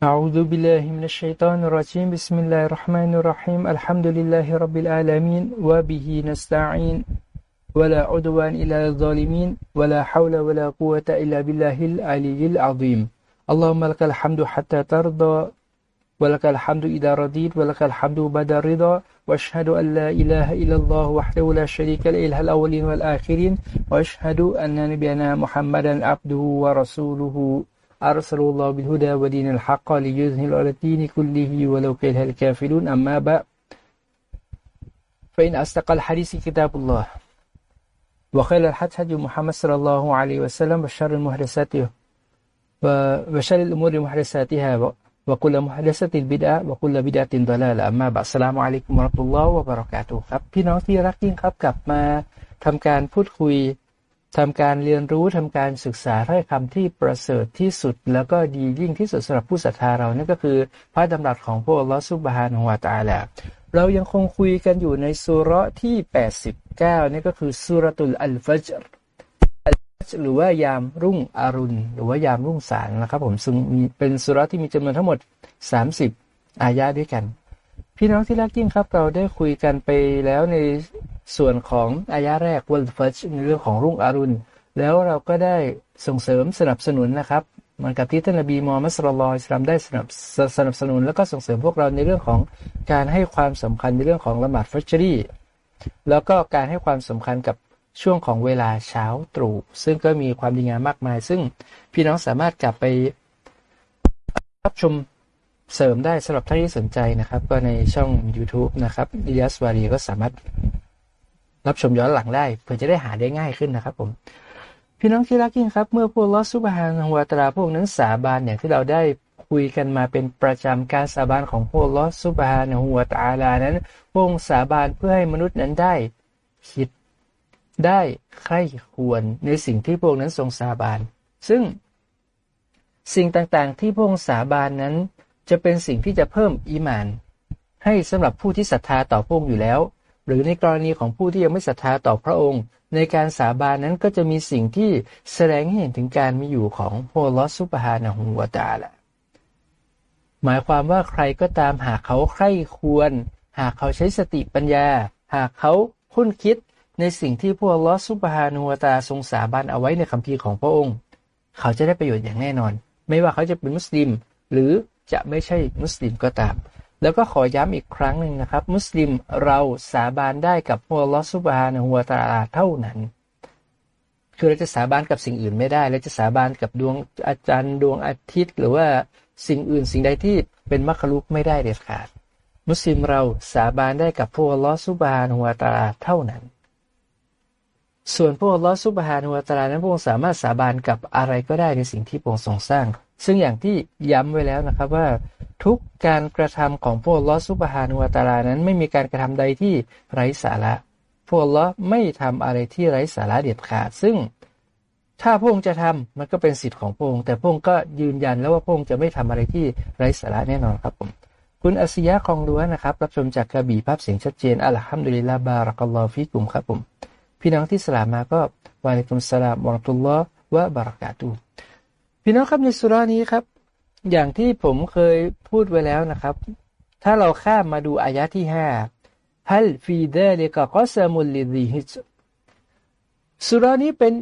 A'udzu billahi minasyaitonir rajim. Bismillahirrahmanirrahim. Alhamdulillahirabbil alamin wa bihi nasta'in. Wala udwan ila zalimin wala haula wala quwata illa billahil aliyil azim. Allahumma lakal hamdu hatta tarda walakal hamdu idza radid walakal hamdu bada rida wa ashhadu an la ilaha illallah wahdahu la sharika lahu al awwalin wal akhirin wa ashhadu anna nabiyana Muhammadan abduhu wa rasuluhu. أرسل الله بالهدى ودين الحق ليظهر على الدين كله ولو كره الكافرون أما بعد فإن أصدق الحديث كتاب الله وخير الحديث هدي محمد صلى الله عليه وسلم وشر المحدثات وشر الأمور محدثاتها وكل محدثة بدعة وكل بدعة ضلالة أما بعد السلام عليكم ورحمة الله وبركاته ครับพี่น้องที่รักยิ่งครับกลับมาทำการพูดคุย ทำการเรียนรู้ทำการศึกษาถ้อยคำที่ประเสริฐที่สุด แล้วก็ดียิ่งที่สุดสำหรับผู้ศรัทธาเรานั่นก็คือ พระดำรัสของพระลอสุบฮานหัวตาแหละเรายังคงคุยกันอยู่ในสุรที่ 89นี่ก็คือสุรตุลอัลฟัจรหรือว่ายามรุ่งอรุณ หรือว่ายามรุ่งสางนะครับผมซึ่งมีเป็นสุรที่มีจำนวนทั้งหมด 30 อายะด้วยกัน พี่น้องที่รักยิ่งครับ เราได้คุยกันไปแล้วในส่วนของอายะแรกวันฟัชในเรื่องของรุ่งอรุณ แล้วเราก็ได้ส่งเสริมสนับสนุนนะครับเหมือนกับที่ท่านนบีมูฮัมมัดสุลลัลอิสลามได้สนับสนับสนุน แล้วก็ส่งเสริมพวกเราในเรื่องของการให้ความสำคัญในเรื่องของละหมาดฟัชรีแล้วก็การให้ความสำคัญกับช่วงของเวลาเช้าตรู่ซึ่งก็มีความดีงามมากมาย ซึ่งพี่น้องสามารถกลับไปรับชม เสริมได้สำหรับท่านที่สนใจนะครับ ก็ในช่อง YouTube นะครับอิยาสวารีก็สามารถรับชมย้อนหลังได้ เพื่อจะได้หาได้ง่ายขึ้นนะครับผม พี่น้องที่รักยิ่งครับ เมื่อพวกลอสุบฮานหัวตราพวกนั้นสาบานอย่างที่เราได้คุยกันมาเป็นประจำการสาบานของพวกลอสุบฮานหัวตาลานั้นพวกสาบานเพื่อให้มนุษย์นั้นได้ คิดได้ใคร่ควรในสิ่งที่พวกนั้นทรงสาบาน ซึ่งสิ่งต่างๆ ที่พวกสาบานนั้น จะเป็นสิ่งที่จะเพิ่มอีมาน ให้สำหรับผู้ที่ศรัทธาต่อพระองค์อยู่แล้ว หรือในกรณีของผู้ที่ยังไม่ศรัทธาต่อพระองค์ ในการสาบานนั้นก็จะมีสิ่งที่แสดงให้เห็นถึงการมีอยู่ของพลอสุบฮานะฮุวาตาละหมายความว่าใครก็ตามหากเขาใคร่ควร หากเขาใช้สติปัญญา หากเขาคุ้นคิดในสิ่งที่พวกลอสุบฮานูวตาทรงสาบานเอาไว้ในคัมภีร์ของพระองค์ เขาจะได้ประโยชน์อย่างแน่นอน ไม่ว่าเขาจะเป็นมุสลิม หรือ จะไม่ใช่มุสลิมก็ตาม แล้วก็ขอย้ำอีกครั้งหนึ่งนะครับ มุสลิมเราสาบานได้กับพวกลอฮฺสุบฮานูวาตาเท่านั้น คือเราจะสาบานกับสิ่งอื่นไม่ได้เราจะสาบานกับดวงอาจารย์ดวงอาทิตย์ หรือว่าสิ่งอื่นสิ่งใดที่เป็นมัคลุกไม่ได้เด็ดขาด มุสลิมเราสาบานได้กับพวกลอฮฺสุบฮานูวาตาเท่านั้นส่วนพวกลอสุบฮานุวตาลานั้นพวกสามารถสาบานกับอะไรก็ได้ในสิ่งที่พวกทรงสร้าง ซึ่งอย่างที่ย้ำไว้แล้วนะครับว่าทุกการกระทำของพวกลอสุบฮานุวตาลานั้นไม่มีการกระทำใดที่ไร้สาระ พวกลอไม่ทำอะไรที่ไร้สาระเด็ดขาด ซึ่งถ้าพวกจะทำมันก็เป็นสิทธิ์ของพวกแต่พวกก็ยืนยันแล้วว่าพวกจะไม่ทำอะไรที่ไร้สาระแน่นอนครับผม คุณอัสยะคองล้วนนะครับ รับชมจากกระบี่ภาพเสียงชัดเจนอัลฮัมดุลิลลาบารักัลลอฟิกุมครับผม พี่น้องที่สลามมาก็วาลิกุมสลามวะตุลลอฮ์วะบารักาตุ พี่น้องครับในสุรานี้ครับ อย่างที่ผมเคยพูดไว้แล้วนะครับ ถ้าเราข้ามมาดูอายะที่ห้าฮัลฟีเดเลกะกอซามุลลิดีฮิจสุรานี้เป็น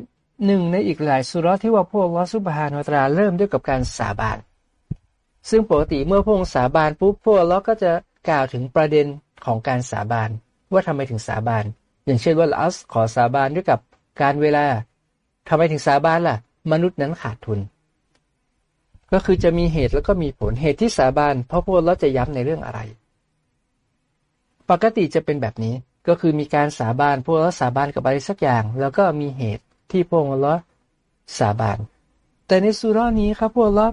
หนึ่งในอีกหลายสุราที่ว่าพวกลอสุบฮานวตราเริ่มด้วยกับการสาบาน ซึ่งปกติเมื่อพวกสาบานปุ๊บพวกเราก็จะกล่าวถึงประเด็นของการสาบาน ว่าทำไมถึงสาบาน อย่างเช่นว่าอัสขอสาบานด้วยกับการเวลาทำไมถึงสาบานล่ะ มนุษย์นั้นขาดทุน ก็คือจะมีเหตุแล้วก็มีผลเหตุที่สาบานเพราะพวกเราจะย้ำในเรื่องอะไร ปกติจะเป็นแบบนี้ก็คือมีการสาบานพวกเราสาบานกับอะไรสักอย่าง แล้วก็มีเหตุที่พวกเราสาบาน แต่ในสุรานี้ครับพวกเรา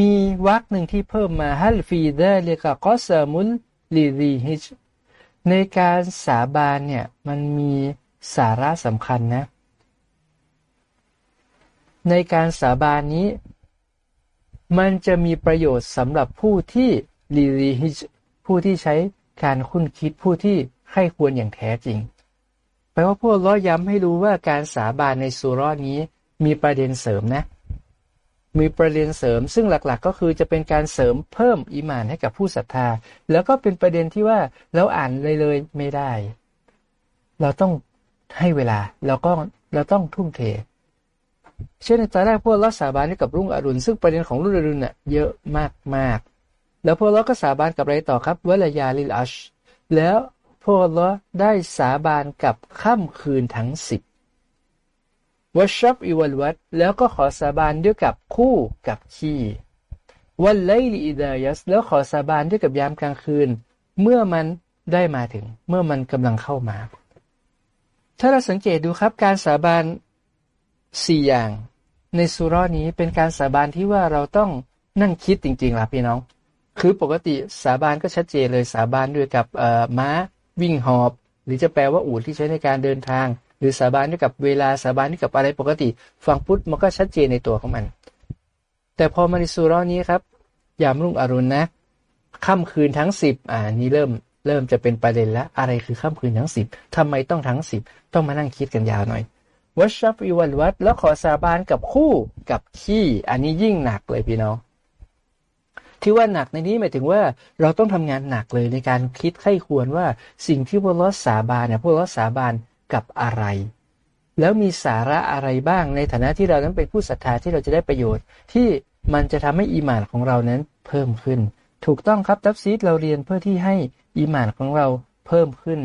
มีวรรคหนึ่งที่เพิ่มมาฮัลฟีเดเลกะกอสมุลลีดีฮิจในการสาบานเนี่ยมันมีสาระสำคัญนะ ในการสาบานนี้ มันจะมีประโยชน์สำหรับผู้ที่ลีลีฮิผู้ที่ใช้การคุ้นคิดผู้ที่ให้ควรอย่างแท้จริง แปลว่าพวกล้อย้ำให้รู้ว่าการสาบานในสุรนี้มีประเด็นเสริมนะ มีประเด็นเสริม ซึ่งหลักๆ ก็คือจะเป็นการเสริมเพิ่มอีมานให้กับผู้ศรัทธา แล้วก็เป็นประเด็นที่ว่าเราอ่านเลยเลยไม่ได้ เราต้องให้เวลา เราก็เราต้องทุ่มเท เช่นในตอนแรกพวกเราสาบานกับรุ่งอรุณซึ่งประเด็นของรุ่งอรุณเน่ยเยอะมากๆแล้วพวกเราก็สาบานกับอะไรต่อครับวลายาลิลอัชแล้วพวกเราได้สาบานกับค่ำคืนทั้งสิบวัชชับอิวัลวัดแล้วก็ขอสาบานด้วยกับคู่กับขี้วันไลลีอิดายัสแล้วขอสาบานด้วยกับยามกลางคืน เมื่อมันได้มาถึง เมื่อมันกำลังเข้ามา ถ้าเราสังเกตดูครับการสาบาน สี่อย่าง ในสุรานี้เป็นการสาบานที่ว่าเราต้องนั่งคิดจริงๆล่ะพี่น้อง คือปกติสาบานก็ชัดเจนเลยสาบานด้วยกับม้าวิ่งหอบ หรือจะแปลว่าอูฐที่ใช้ในการเดินทาง หรือสาบานด้วยกับเวลาสาบานด้วยกับอะไรปกติ ฟังพุทธมันก็ชัดเจนในตัวของมัน แต่พอมาในสุรานี้ครับ ยามรุ่งอรุณนะค่ำคืนทั้งสิบอ่านี้เริ่มเริ่มจะเป็นประเด็นแล้วอะไรคือค่ำคืนทั้งสิบทำไมต้องทั้งสิบต้องมานั่งคิดกันยาวหน่อย วัชชับอิวันวัดแล้วขอสาบานกับคู่กับขี้ อันนี้ยิ่งหนักเลยพี่น้อง ที่ว่าหนักในนี้หมายถึงว่าเราต้องทำงานหนักเลยในการคิดไข้ควรว่าสิ่งที่พวกเราสาบานเนี่ยพวกเราสาบานกับอะไร แล้วมีสาระอะไรบ้างในฐานะที่เรานั้นเป็นผู้ศรัทธาที่เราจะได้ประโยชน์ ที่มันจะทำให้อีหมานของเรานั้นเพิ่มขึ้น ถูกต้องครับทับซีดเราเรียนเพื่อที่ให้อีหมานของเราเพิ่มขึ้น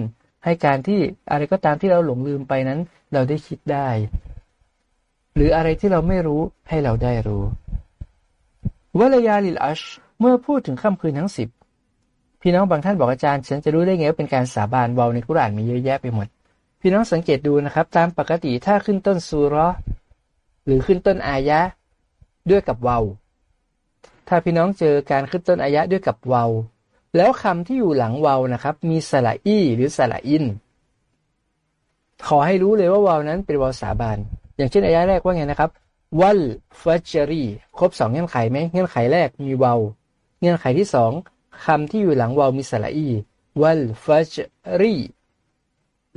ให้การที่อะไรก็ตามที่เราหลงลืมไปนั้น เราได้คิดได้ หรืออะไรที่เราไม่รู้ให้เราได้รู้วลยาลิลอัชเมื่อพูดถึงค่ำคืนทั้งสิบพี่น้องบางท่านบอกอาจารย์ ฉันจะรู้ได้ไงว่าเป็นการสาบานเบาในกุรานมีเยอะแยะไปหมด พี่น้องสังเกตดูนะครับ ตามปกติถ้าขึ้นต้นซูรอหรือขึ้นต้นอายะด้วยกับเวาถ้าพี่น้องเจอการขึ้นต้นอายะด้วยกับเวา แล้วคำที่อยู่หลังวาวนะครับ มีสระอีหรือสระอิน ขอให้รู้เลยว่าวาวนั้นเป็นวาวสาบานอย่างเช่นอายะแรกว่าไงนะครับ วัลฟัจรีครบสองเงื่อนไขไหมเงื่อนไขแรกมีวาวเงื่อนไขที่สองคำที่อยู่หลังวาวมีสระอีวัลฟัจรี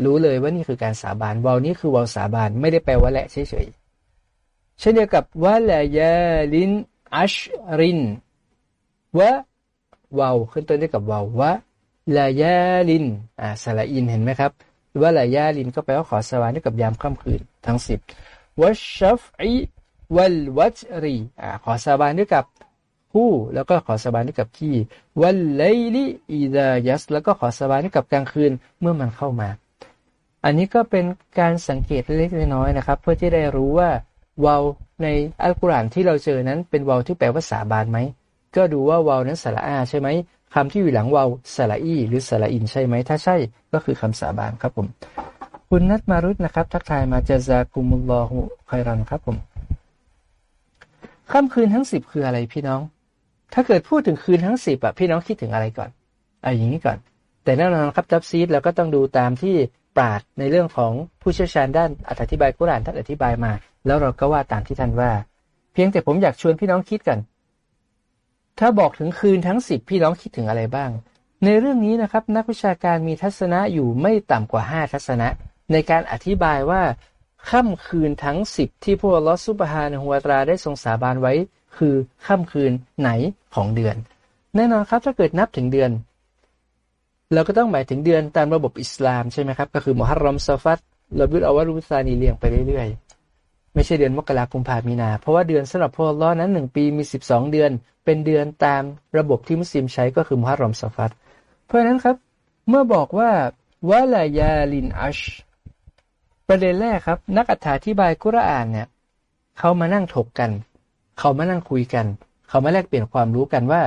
รู้เลยว่านี่คือการสาบานวาวนี้คือวาวสาบานไม่ได้แปลว่าแหละเฉยๆเช่นเดียวกับวะลายาลินอัชรินวะ วาวขึ้นต้นด้วยกับวาววะลายาลินอ่าสระอินเห็นไหมครับวะลายาลินก็แปลว่าขอสวานด้วยกับยามค่ำคืนทั้งสิบวะชัฟอีวัลวัชรีอ่าขอสาบานด้วยกับผู้แล้วก็ขอสาบานด้วยกับที่วัลไลลีอีดายัสแล้วก็ขอสาบานด้วยกับกลางคืนเมื่อมันเข้ามา อันนี้ก็เป็นการสังเกตเล็กน้อยนะครับ เพื่อที่ได้รู้ว่าวาวในอัลกุรอานที่เราเจอนั้นเป็นวาวที่แปลว่าสาบานไหม ก็ดูว่าวาวนั้นสระอาใช่ไหมคำที่อยู่หลังวาวสระอีหรือสระอินใช่ไหม ถ้าใช่ก็คือคำสาบานครับผม คุณนัทมารุตนะครับ ทักทายมาจาซากุมุลลอฮุคอยรันครับผมค่ำคืนทั้งสิบคืออะไรพี่น้อง ถ้าเกิดพูดถึงคืนทั้งสิบอะพี่น้องคิดถึงอะไรก่อนเอาอย่างนี้ก่อน แต่แน่นอนครับจับซีดเราก็ต้องดูตามที่ปราดในเรื่องของผู้เชี่ยวชาญด้านอธิบายกุรานท่านอธิบายมา แล้วเราก็ว่าตามที่ท่านว่า เพียงแต่ผมอยากชวนพี่น้องคิดกัน ถ้าบอกถึงคืนทั้งสิบพี่น้องคิดถึงอะไรบ้าง ในเรื่องนี้นะครับนักวิชาการมีทัศนะอยู่ไม่ต่ำกว่าห้าทัศนะ ในการอธิบายว่าค่ำคืนทั้งสิบที่พวกลอสุบฮานหัวตราได้ทรงสาบานไว้ คือค่ำคืนไหนของเดือน แน่นอนครับถ้าเกิดนับถึงเดือน เราก็ต้องหมายถึงเดือนตามระบบอิสลามใช่ไหมครับ ก็คือมุฮัรรอมซาฟัตเราบิดอวารุซานีเรียงไปเรื่อยๆ ไม่ใช่เดือนมกราคมพามีนา เพราะว่าเดือนสำหรับพวกล้อนั้นหนึ่งปีมีสิบสองเดือน เป็นเดือนตามระบบที่มุสลิมใช้ก็คือมุฮัรรอมซาฟัตเพราะฉะนั้นครับ เมื่อบอกว่าวะลายาลินอัชประเด็นแรกครับ นักอธิบายกุรอานเนี่ยเขามานั่งถกกัน เขามานั่งคุยกัน เขามาแลกเปลี่ยนความรู้กันว่า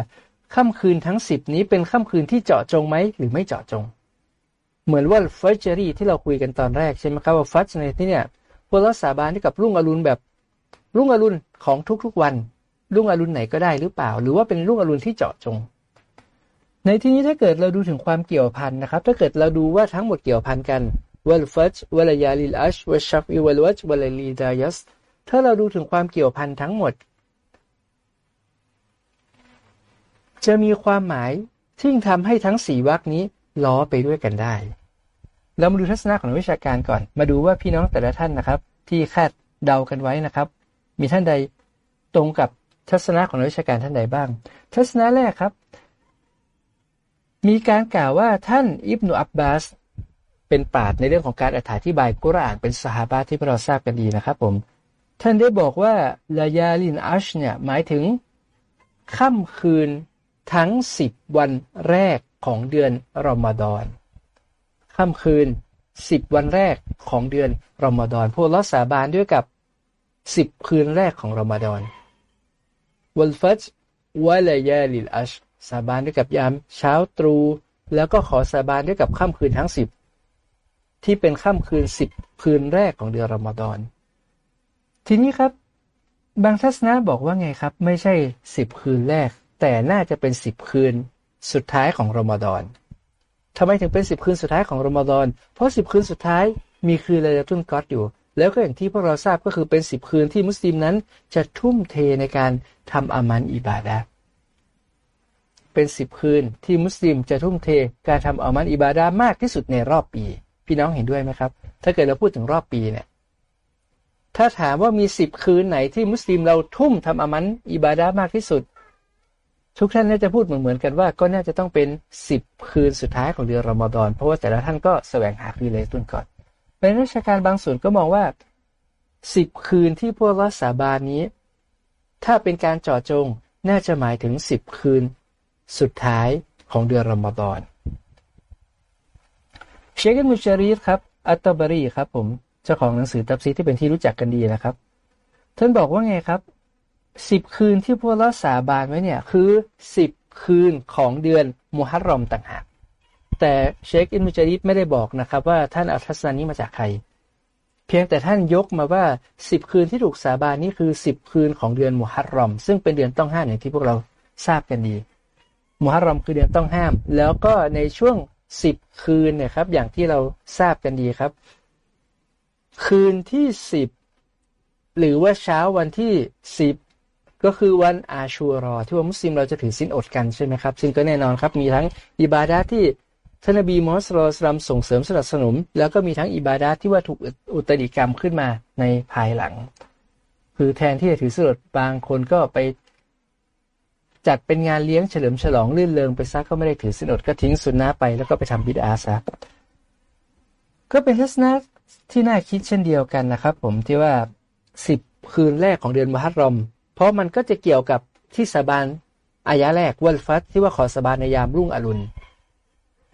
ค่ำคืนทั้งสิบนี้เป็นค่ำคืนที่เจาะจงไหมหรือไม่เจาะจง เหมือนว่าฟัจเจอรี่ที่เราคุยกันตอนแรกใช่ไหมครับว่าฟัจในที่เนี่ย พวกเราสาบานที่กับรุ่งอรุณแบบ รุ่งอรุณของทุกๆวัน รุ่งอรุณไหนก็ได้หรือเปล่า หรือว่าเป็นรุ่งอรุณที่เจาะจง ในที่นี้ถ้าเกิดเราดูถึงความเกี่ยวพันนะครับ ถ้าเกิดเราดูว่าทั้งหมดเกี่ยวพันกันวัลฟัจวัลยาลิลอัชวัชชัฟอิวัลวัจวัลลีดายัสถ้าเราดูถึงความเกี่ยวพันทั้งหมด จะมีความหมายที่ทำให้ทั้งสี่วรรคนี้ล้อไปด้วยกันได้ เรามาดูทัศนะของวิชาการก่อน มาดูว่าพี่น้องแต่ละท่านนะครับ ที่คาดเดากันไว้นะครับ มีท่านใดตรงกับทัศนะของนักวิชาการท่านใดบ้าง ทัศนะแรกครับ มีการกล่าวว่าท่านอิบนุอับบาสเป็นปราดในเรื่องของการอธิบายกุรอานเป็นสหบาที่เราทราบกันดีนะครับผม ท่านได้บอกว่าลายาลินอัชเนี่ยหมายถึงค่ำคืนทั้งสิบวันแรกของเดือนรอมฎอน ค่ำคืนสิบวันแรกของเดือนรอมฎอนพวกลอสาบานด้วยกับสิบคืนแรกของรอมฎอนวัลฟัจวะลายาลิลอัชสาบานด้วยกับยามเช้าตรู่แล้วก็ขอสาบานด้วยกับค่ำคืนทั้งสิบที่เป็นค่ำคืนสิบคืนแรกของเดือนรอมฎอนทีนี้ครับ บางทัศนะบอกว่าไงครับ ไม่ใช่สิบคืนแรก แต่น่าจะเป็นสิบคืนสุดท้ายของรอมฎอน ทำไมถึงเป็นสิบคืนสุดท้ายของรอมฎอน เพราะสิบคืนสุดท้ายมีคืนเลายตุนกอดอยู่ แล้วก็อย่างที่พวกเราทราบก็คือเป็นสิบคืนที่มุสลิมนั้นจะทุ่มเทในการทำอามันอิบาดะเป็นสิบคืนที่มุสลิมจะทุ่มเทการทำอามันอิบาดะมากที่สุดในรอบปี พี่น้องเห็นด้วยไหมครับ ถ้าเกิดเราพูดถึงรอบปีเนี่ย ถ้าถามว่ามีสิบคืนไหนที่มุสลิมเราทุ่มทำอามันอิบาดะมากที่สุด ทุกท่านน่าจะพูดเหมือนเหมือนกันว่าก็น่าจะต้องเป็นสิบคืนสุดท้ายของเดือนรอมฎอน เพราะว่าแต่ละท่านก็แสวงหาคืนเลยตุนก่อนเป็นราชการบางส่วนก็มองว่าสิบคืนที่พวกรัสาบานนี้ ถ้าเป็นการจาะจงน่าจะหมายถึงสิบคืนสุดท้ายของเดือนรอมฎอนเชคกันมุชารีฟครับอัตตบรีครับผมเจ้าของหนังสือตับซีที่เป็นที่รู้จักกันดีนะครับ ท่านบอกว่าไงครับ สิบคืนที่พวกเราสาบานไว้เนี่ยคือสิบคืนของเดือนมุฮัรรอมต่างหากแต่เชคอินมุจาริดไม่ได้บอกนะครับว่าท่านอัลทัศนานี้มาจากใคร เพียงแต่ท่านยกมาว่าสิบคืนที่ถูกสาบานนี้คือสิบคืนของเดือนมุฮัรรอม ซึ่งเป็นเดือนต้องห้ามอย่างที่พวกเราทราบกันดีมุฮัรรอมคือเดือนต้องห้าม แล้วก็ในช่วงสิบคืนเนี่ยครับอย่างที่เราทราบกันดีครับ คืนที่สิบหรือว่าเช้าวันที่สิบ ก็คือวันอาชูรอ ที่ว่ามุสลิมเราจะถือสินอดกันใช่ไหมครับซึ่งก็แน่นอนครับมีทั้งอิบาดาที่ท่านนบีมอสลสลัมส่งเสริมสนับสนุน แล้วก็มีทั้งอิบาดาที่ว่าถูกอุตริกรรมขึ้นมาในภายหลัง คือแทนที่จะถือสินอดบางคนก็ไป จัดเป็นงานเลี้ยงเฉลิมฉลองลื่นเริงไปซักก็ไม่ได้ถือสินอดก็ทิ้งสุนนะไปแล้วก็ไปทำบิดอาซะก็เป็นทัศนะที่น่าคิดเช่นเดียวกันนะครับ ผมที่ว่าสิบคืนแรกของเดือนมหัรรอม เพราะมันก็จะเกี่ยวกับที่สาบานอายะแรกวัลฟัตที่ว่าขอสาบานในยามรุ่งอรุณ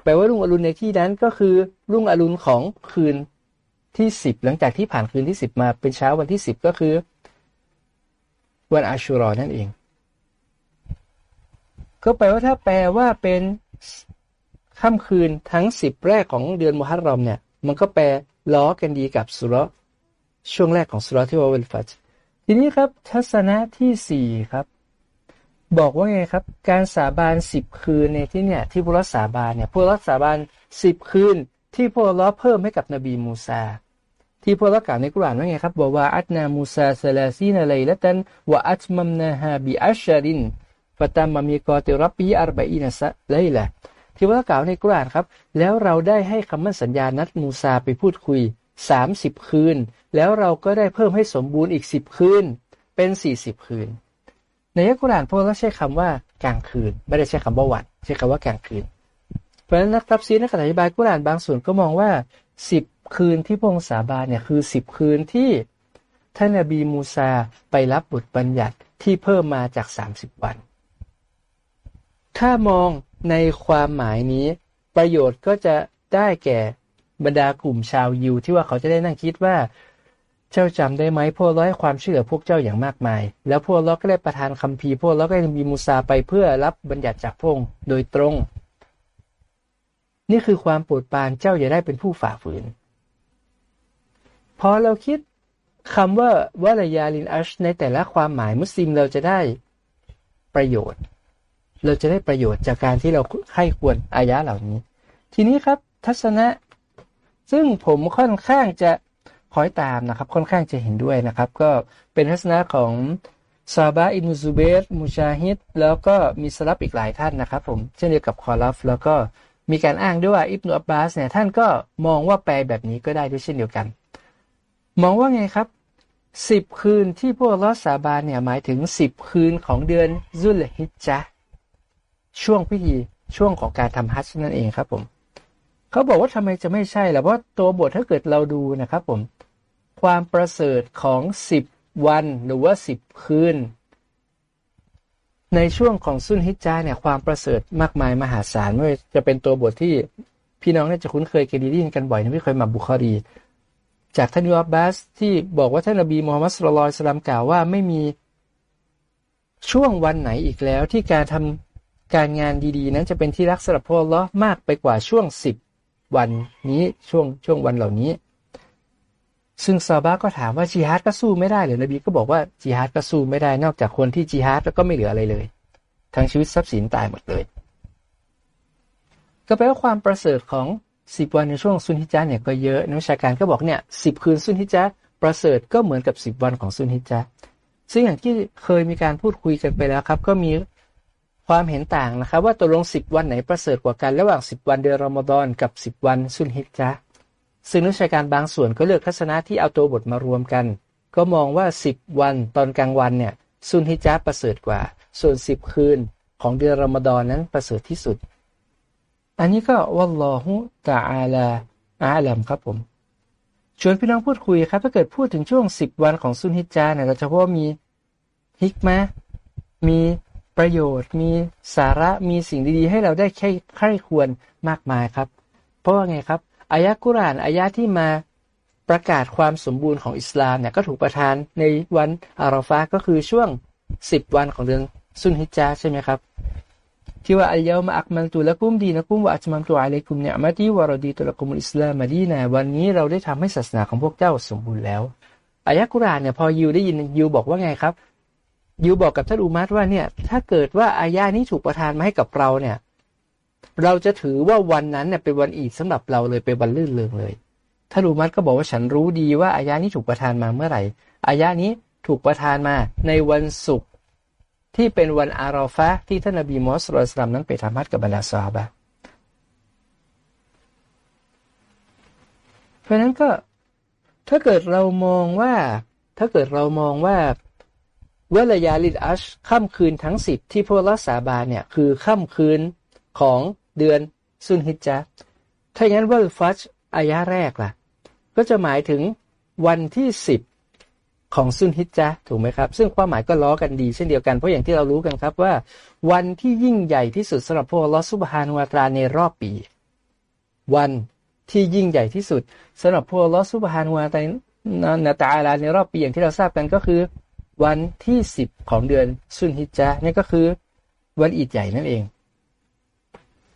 แปลว่ารุ่งอรุณในที่นั้นก็คือรุ่งอรุณของคืนที่สิบหลังจากที่ผ่านคืนที่สิบมาเป็นเช้าวันที่สิบก็คือ วันอาชูรอนั่นเอง ก็แปลว่าถ้าแปลว่าเป็นค่ำคืนทั้งสิบแรกของเดือนมุฮัรรอมเนี่ย มันก็แปลล้อกันดีกับสุรช่วงแรกของสุรที่ว่าเวลฟัต ทีนี้ครับทัศนะที่สี่ครับ บอกว่าไงครับ การสาบานสิบคืนในที่เนี่ยที่พวกเราสาบานเนี่ยพวกเราสาบานสิบคืน ที่พวกเราเพิ่มให้กับนบีมูซาที่พวกเรากล่าวในกุรานว่าไงครับบอกว่าอัตนามูซาซาลาซีนาไลละตันวะอัตมัมนาฮาบิอัชรินฟตามมีกอติรับปีอารบอีนัสไลละที่พวกเรากล่าวในกุรานครับ แล้วเราได้ให้คำมั่นสัญญานัดมูซาไปพูดคุย สามสิบคืน แล้วเราก็ได้เพิ่มให้สมบูรณ์อีกสิบคืน เป็นสี่สิบคืน ในยักกุรานพวกเราใช้คำว่ากลางคืน ไม่ได้ใช้คำว่าวันใช้คำว่ากลางคืน เพราะฉะนั้นนักทับซีนักอธิบายกุรานบางส่วนก็มองว่าสิบคืนที่พงสาบานเนี่ยคือสิบคืนที่ท่านนบีมูซาไปรับบทบัญญัติที่เพิ่มมาจากสามสิบวัน ถ้ามองในความหมายนี้ประโยชน์ก็จะได้แก่ บรรดากลุ่มชาวยิวที่ว่าเขาจะได้นั่งคิดว่า เจ้าจำได้ไหมพวกเราให้ความช่วยเหลือพวกเจ้าอย่างมากมาย แล้วพวกเราก็ได้ประทานคัมภีร์พวกเราก็ได้มีมูซาไปเพื่อรับบัญญัติจากพงโดยตรง นี่คือความโปรดปรานเจ้าอย่าได้เป็นผู้ฝ่าฝืนพอเราคิดคำว่าวะลายาลินอัชในแต่ละความหมายมุสลิมเราจะได้ประโยชน์ เราจะได้ประโยชน์จากการที่เราให้ควรอายะเหล่านี้ ทีนี้ครับ ทัศนะ ซึ่งผมค่อนข้างจะคอยตามนะครับ ค่อนข้างจะเห็นด้วยนะครับ ก็เป็นทัศนะของซาบะอินุซูเบสมูชาฮิดแล้วก็มีสลับอีกหลายท่านนะครับ ผมเช่นเดียวกับคอลัฟแล้วก็มีการอ้างด้วยว่าอิบนุอับบาสเนี่ยท่านก็มองว่าแปลแบบนี้ก็ได้ด้วยเช่นเดียวกัน มองว่าไงครับสิบคืนที่พวกลอสาบานเนี่ยหมายถึงสิบคืนของเดือนซุลฮิจจ์ช่วงพิธีช่วงของการทำฮัจญ์นั่นเองครับผม เขาบอกว่าทำไมจะไม่ใช่ล่ะเพราะตัวบทถ้าเกิดเราดูนะครับผม ความประเสริฐของสิบวันหรือว่าสิบคืน ในช่วงของซุนฮิจาเนี่ยความประเสริฐมากมายมหาศาลไม่ว่าจะเป็นตัวบทที่พี่น้องน่าจะคุ้นเคยกันดีได้ยินกันบ่อยนะพี่เคยมาบุคอรี จากท่านยูอับบาสที่บอกว่าท่านนบีมูฮัมมัดสุลลัลสลามกล่าวว่าไม่มีช่วงวันไหนอีกแล้วที่การทำการงานดีๆ นั้นจะเป็นที่รักสำหรับพวกเรามากไปกว่าช่วงสิบ วันนี้ช่วงช่วงวันเหล่านี้ ซึ่งซาบะก็ถามว่าจิฮัดก็สู้ไม่ได้หรือนบีก็บอกว่าจิฮัดก็สู้ไม่ได้นอกจากคนที่จิฮัดแล้วก็ไม่เหลืออะไรเลย ทั้งชีวิตทรัพย์สินตายหมดเลย ก็แปลว่าความประเสริฐของสิบวันในช่วงซุนฮิจาเนี่ยก็เยอะนักวิชาการก็บอกเนี่ยสิบคืนซุนฮิจาประเสริฐก็เหมือนกับสิบวันของซุนฮิจาซึ่งอย่างที่เคยมีการพูดคุยกันไปแล้วครับ ก็มี ความเห็นต่างนะครับ ว่าตกลงสิบวันไหนประเสริฐกว่ากันระหว่างสิบวันเดือนรอมฎอนกับสิบวันสุนฮิจจะซึ่งนักวิชาการบางส่วนก็เลือกทัศนะที่เอาตัวบทมารวมกัน ก็มองว่าสิบวันตอนกลางวันเนี่ยสุนฮิจจาประเสริฐกว่า ส่วนสิบคืนของเดือนรอมฎอนนั้นประเสริฐที่สุด อันนี้ก็วัลลอฮุตาอาลาอาลัมครับผมชวนพี่น้องพูดคุยครับ ถ้าเกิดพูดถึงช่วงสิบวันของสุนฮิจาเนี่ยเราจะพบว่ามีฮิกมะมี ประโยชน์ มีสาระมีสิ่งดีๆ ให้เราได้แค่ใคร่ควรมากมายครับ เพราะว่าไงครับอายะกุรานอายะที่มาประกาศความสมบูรณ์ของอิสลามเนี่ยก็ถูกประทานในวันอารอฟาก็คือช่วง 10 วันของเดือนซุนฮิจาใช่ไหมครับที่ว่าอัลยามาอักมัลตุละกุมดีนะกุมวะอัจมัมตุอะลัยกุมเนี่ยมาตีวารดีตุละกุมุลอิสลามมาดีนะวันนี้เราได้ทำให้ศาสนาของพวกเจ้าสมบูรณ์แล้วอายะกุรานเนี่ยพอยูได้ยินยูบอกว่าไงครับ ยูบอกกับท่านอุมัตว่าเนี่ย ถ้าเกิดว่าอายานี้ถูกประทานมาให้กับเราเนี่ย เราจะถือว่าวันนั้นเนี่ยเป็นวันอีดสำหรับเราเลยเป็นวันลื่นเริงเลยท่านอุมัตก็บอกว่าฉันรู้ดีว่าอายานี้ถูกประทานมาเมื่อไหร่อายานี้ถูกประทานมาในวันศุกร์ที่เป็นวันอารอฟะที่ท่านนบีมอสลสลามนั้นไปทำฮัจกับรรดาซาบะเพราะนั้นก็ถ้าเกิดเรามองว่า ถ้าเกิดเรามองว่า เวลายาลิดอัชค่ำคืนทั้งสิบที่พวกรักษาบาเนี่ย คือค่ำคืนของเดือนซุนฮิจจะถ้าอย่างนั้นเวลฟัชอายะแรกล่ะ ก็จะหมายถึงวันที่สิบของซุนฮิจจะถูกไหมครับ ซึ่งความหมายก็ล้อกันดีเช่นเดียวกัน เพราะอย่างที่เรารู้กันครับว่า วันที่ยิ่งใหญ่ที่สุดสำหรับพวกลอสุบฮานุวาตราในรอบปี วันที่ยิ่งใหญ่ที่สุดสำหรับพวกลอสุบฮานุวาตรานตาลาในรอบปีอย่างที่เราทราบกันก็คือ วันที่สิบของเดือนซุนฮิจานี่ก็คือ วันอีดใหญ่นั่นเอง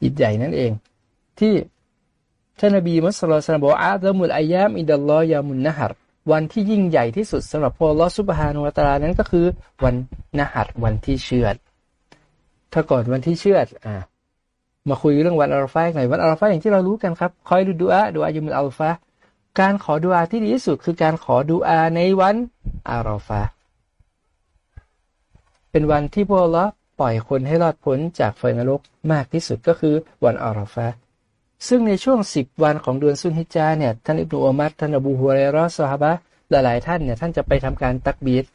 อีดใหญ่นั่นเอง ที่ท่านนบีมุสลิมบอกอาดมุลอายามอิดัลลอยามุนนะฮัรวันที่ยิ่งใหญ่ที่สุดสำหรับพอลอสุบฮานุวตานั้นก็คือ วันนะฮัรวันที่เชื่อด ถ้าก่อนวันที่เชื่อดอ่ามาคุยเรื่องวันอัลฟาหน่อยวันอัลฟาอย่างที่เรารู้กันครับคอยดูดูอาดูอายุมุลอัลฟาการขอดูอาที่ดีที่สุดคือการขอดูอาในวันอารอฟา เป็นวันที่พวกเราปล่อยคนให้รอดพ้นจากไฟนรกมากที่สุดก็คือวันอาราฟะซึ่งในช่วงสิบวันของเดือนซุนฮิจาเนี่ยท่านอิบนุอุมัดท่านอบูฮุเรรอสฮาบะหลายๆท่านเนี่ยท่านจะไปทำการตักบีด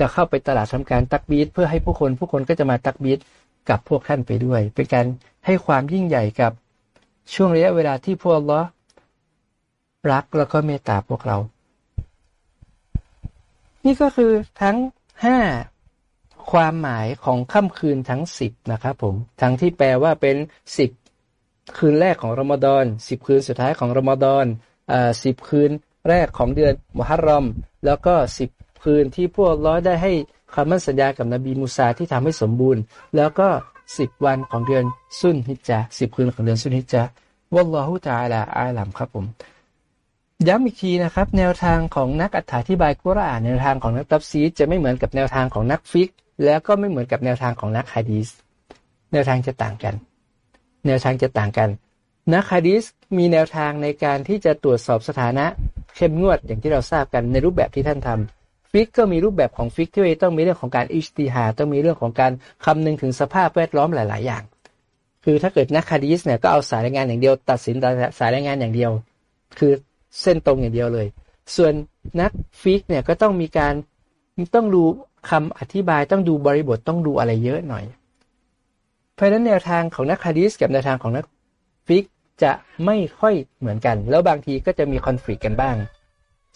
จะเข้าไปตลาดทำการตักบีดเพื่อให้ผู้คนผู้คนก็จะมาตักบีดกับพวกท่านไปด้วย เป็นการให้ความยิ่งใหญ่กับช่วงระยะเวลาที่พวกเรารักแล้วก็เมตตาพวกเรา นี่ก็คือทั้งห้า ความหมายของค่ำคืนทั้งสิบนะครับผม ทั้งที่แปลว่าเป็นสิบคืนแรกของรอมฎอนสิบคืนสุดท้ายของรอมฎอนอ่าสิบคืนแรกของเดือนมุฮัรรอม แล้วก็สิบคืนที่พวกร้อยได้ให้คำมั่นสัญญากับนบีมูซาที่ทำให้สมบูรณ์ แล้วก็สิบวันของเดือนซุลฮิจญะฮฺสิบคืนของเดือนซุลฮิจญะฮฺ والله تعالى أعلم ครับผมย้ำอีกทีนะครับ แนวทางของนักอธิบายกุรอานแนวทางของนักตัฟซีรจะไม่เหมือนกับแนวทางของนักฟิก แล้วก็ไม่เหมือนกับแนวทางของนักฮะดีสแนวทางจะต่างกัน แนวทางจะต่างกัน นักฮะดีสมีแนวทางในการที่จะตรวจสอบสถานะเข้มงวดอย่างที่เราทราบกันในรูปแบบที่ท่านทำฟิกก็มีรูปแบบของฟิกที่ต้องมีเรื่องของการอิจติฮาดต้องมีเรื่องของการคำนึงถึงสภาพแวดล้อมหลาย ๆ อย่าง คือถ้าเกิดนักฮะดีสเนี่ยก็เอาสายรายงานอย่างเดียว ตัดสินสายรายงานอย่างเดียว คือเส้นตรงอย่างเดียวเลย ส่วนนักฟิกเนี่ยก็ต้องมีการต้องดู คำอธิบายต้องดูบริบทต้องดูอะไรเยอะหน่อย เพราะฉะนั้นแนวทางของนักฮะดีสกับแนวทางของนักฟิกจะไม่ค่อยเหมือนกัน แล้วบางทีก็จะมีคอนฟ lict กันบ้าง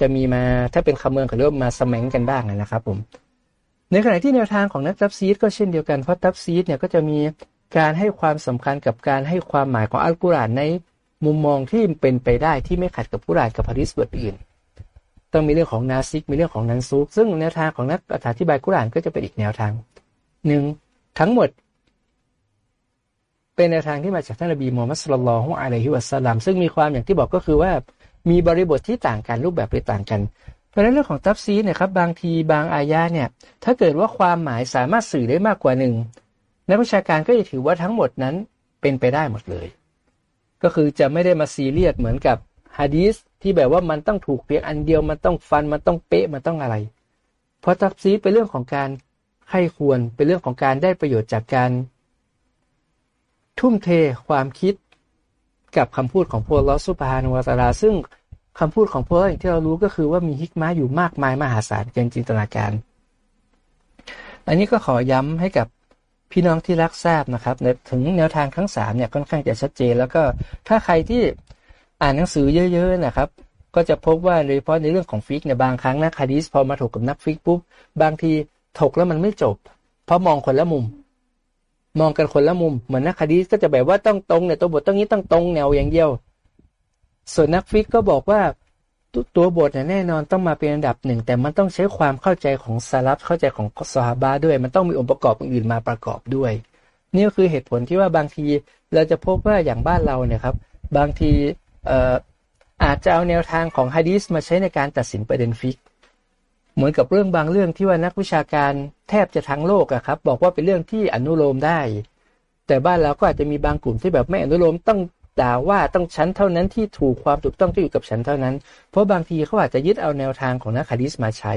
จะมีมาถ้าเป็นคำเมืองเขาเรียกมาสมังกันบ้างนะครับผมในขณะที่แนวทางของนักตับซีดก็เช่นเดียวกันเพราะตับซีดเนี่ยก็จะมีการให้ความสำคัญกับการให้ความหมายของอัลกุรอานในมุมมองที่เป็นไปได้ที่ไม่ขัดกับกุรอานกับฮะดีษบทอื่น ต้องมีเรื่องของนาซิก มีเรื่องของนันซุกซึ่งแนวทางของนักอธิบายกุรานก็จะเป็นอีกแนวทางหนึ่งทั้งหมด เป็นแนวทางที่มาจากท่านนบีมูฮัมมัดสุลลัลฮุอะลัยฮิวะสัลลัมซึ่งมีความอย่างที่บอกก็คือว่ามีบริบทที่ต่างกันรูปแบบไปต่างกัน เพราะฉะนั้นเรื่องของตัฟซีรเนี่ยครับบางทีบางอายะเนี่ย ถ้าเกิดว่าความหมายสามารถสื่อได้มากกว่าหนึ่งนักวิชาการก็จะถือว่าทั้งหมดนั้นเป็นไปได้หมดเลย ก็คือจะไม่ได้มาซีเรียสเหมือนกับ ฮะดีสที่แบบว่ามันต้องถูกเพียงอันเดียวมันต้องฟันมันต้องเป๊ะมันต้องอะไร เพราะตัฟซีรเป็นเรื่องของการใคร่ครวญเป็นเรื่องของการได้ประโยชน์จากการ ทุ่มเทความคิดกับคำพูดของพระองค์อัลลอฮฺสุบฮานะฮูวะตะอาลาซึ่งคำพูดของพระองค์อย่างที่เรารู้ก็คือว่ามีฮิกมะฮฺอยู่มากมายมหาศาลเกินจินตนาการ อันนี้ก็ขอย้ำให้กับพี่น้องที่รักทราบนะครับในถึงแนวทางทั้งสามเนี่ยค่อนข้างจะชัดเจน แล้วก็ถ้าใครที่ อ่านหนังสือเยอะๆนะครับ ก็จะพบว่าโดยเฉพาะในเรื่องของฟิกเนี่ยบางครั้งนักฮะดีสพอมาถกกับนักฟิกปุ๊บบางทีถกแล้วมันไม่จบ เพราะมองคนละมุม มองกันคนละมุม เหมือนนักคดีก็จะแบบว่าต้องตรงเนี่ยตัวบทต้องนี้ต้องตรงแนวอย่างเดียว ส่วนนักฟิกก็บอกว่าตัวบทเนี่ยแน่นอนต้องมาเป็นอันดับหนึ่ง แต่มันต้องใช้ความเข้าใจของซาลับเข้าใจของซอฮาบาด้วย มันต้องมีองค์ประกอบอื่นมาประกอบด้วย นี่ก็คือเหตุผลที่ว่าบางทีเราจะพบว่าอย่างบ้านเราเนี่ยครับ บางที อาจจะเอาแนวทางของฮะดีสมาใช้ในการตัดสินประเด็นฟิก เหมือนกับเรื่องบางเรื่องที่ว่านักวิชาการแทบจะทั้งโลกอะครับ บอกว่าเป็นเรื่องที่อนุโลมได้ แต่บ้านเราก็อาจจะมีบางกลุ่มที่แบบไม่อนุโลมต้องด่าว่าต้องชั้นเท่านั้นที่ถูกความถูกต้องที่อยู่กับฉันเท่านั้น เพราะบางทีเขาอาจจะยึดเอาแนวทางของนักฮะดิษมาใช้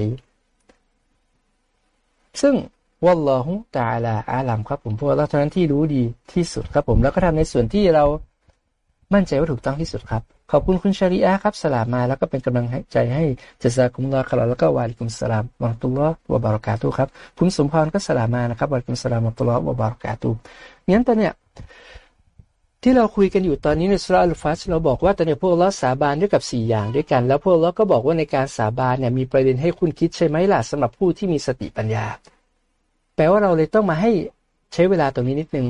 ซึ่งวัลลอฮุตาลาอาลัมครับผมพวกเราเท่านั้นที่รู้ดีที่สุดครับผมแล้วก็ทำในส่วนที่เรา มั่นใจว่าถูกต้องที่สุดครับ ขอบคุณคุณชาริอาครับ สลามมาแล้วก็เป็นกำลังใจให้จะซากุมลาคาร์แล้วก็วาลิกุมสลามวะตุลลอฮ์วะบารากาตุครับ คุณสมพรก็สลามมานะครับวาลิกุมสลามวะตุลลอฮ์วะบารากาตุงั้นตอนเนี้ยที่เราคุยกันอยู่ตอนนี้ในสุราอัลฟัสเราบอกว่าตอนนี้พวกเราสาบานด้วยกับ 4 อย่างด้วยกัน แล้วพวกเราก็บอกว่าในการสาบานเนี่ยมีประเด็นให้คุณคิดใช่ไหมล่ะสำหรับผู้ที่มีสติปัญญา แปลว่าเราเลยต้องมาให้ใช้เวลาตรงนี้นิดนึง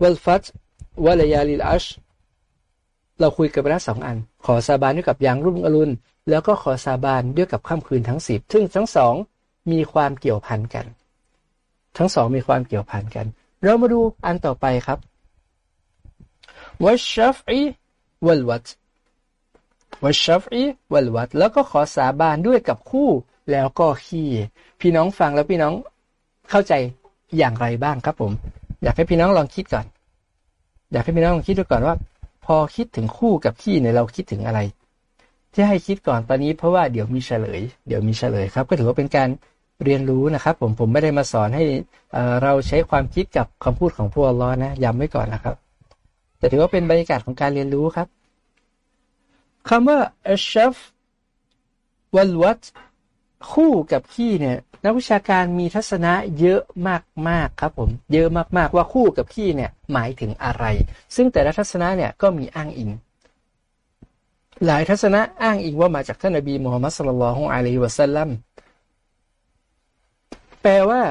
วัลฟัตวะลยาลิลอัช เราคุยกันไปแล้วสองอัน ขอสาบานด้วยกับยามรุ่งอรุณ แล้วก็ขอสาบานด้วยกับค่ำคืนทั้งสิบซึ่งทั้งสองมีความเกี่ยวพันกัน ทั้งสองมีความเกี่ยวพันกัน เรามาดูอันต่อไปครับوالشفع والوتر والشفع والوتر แล้วก็ขอสาบานด้วยกับคู่แล้วก็คี่พี่น้องฟังแล้วพี่น้องเข้าใจอย่างไรบ้างครับผม อยากให้พี่น้องลองคิดก่อน อยากให้พี่น้องลองคิดดูก่อนว่า พอคิดถึงคู่กับขี้เนี่ยเราคิดถึงอะไร ที่ให้คิดก่อนตอนนี้เพราะว่าเดี๋ยวมีเฉลย เดี๋ยวมีเฉลยครับ ก็ถือว่าเป็นการเรียนรู้นะครับ ผมผมไม่ได้มาสอนให้เราใช้ความคิดกับคำพูดของพวกล้อนะย้ำไว้ก่อนนะครับ แต่ถือว่าเป็นบรรยากาศของการเรียนรู้ครับคำว่าอัชฟวัลวัต คู่กับขี้เนี่ย นักวิชาการมีทัศนะเยอะมากๆครับผม เยอะมากๆว่าคู่กับขี้เนี่ยหมายถึงอะไร ซึ่งแต่ละทัศนะเนี่ยก็มีอ้างอิง หลายทัศนะอ้างอิงว่ามาจากท่านนบีมูฮัมมัดสุลลัลฮุอะลัยฮิวะสัลลัมแปลว่า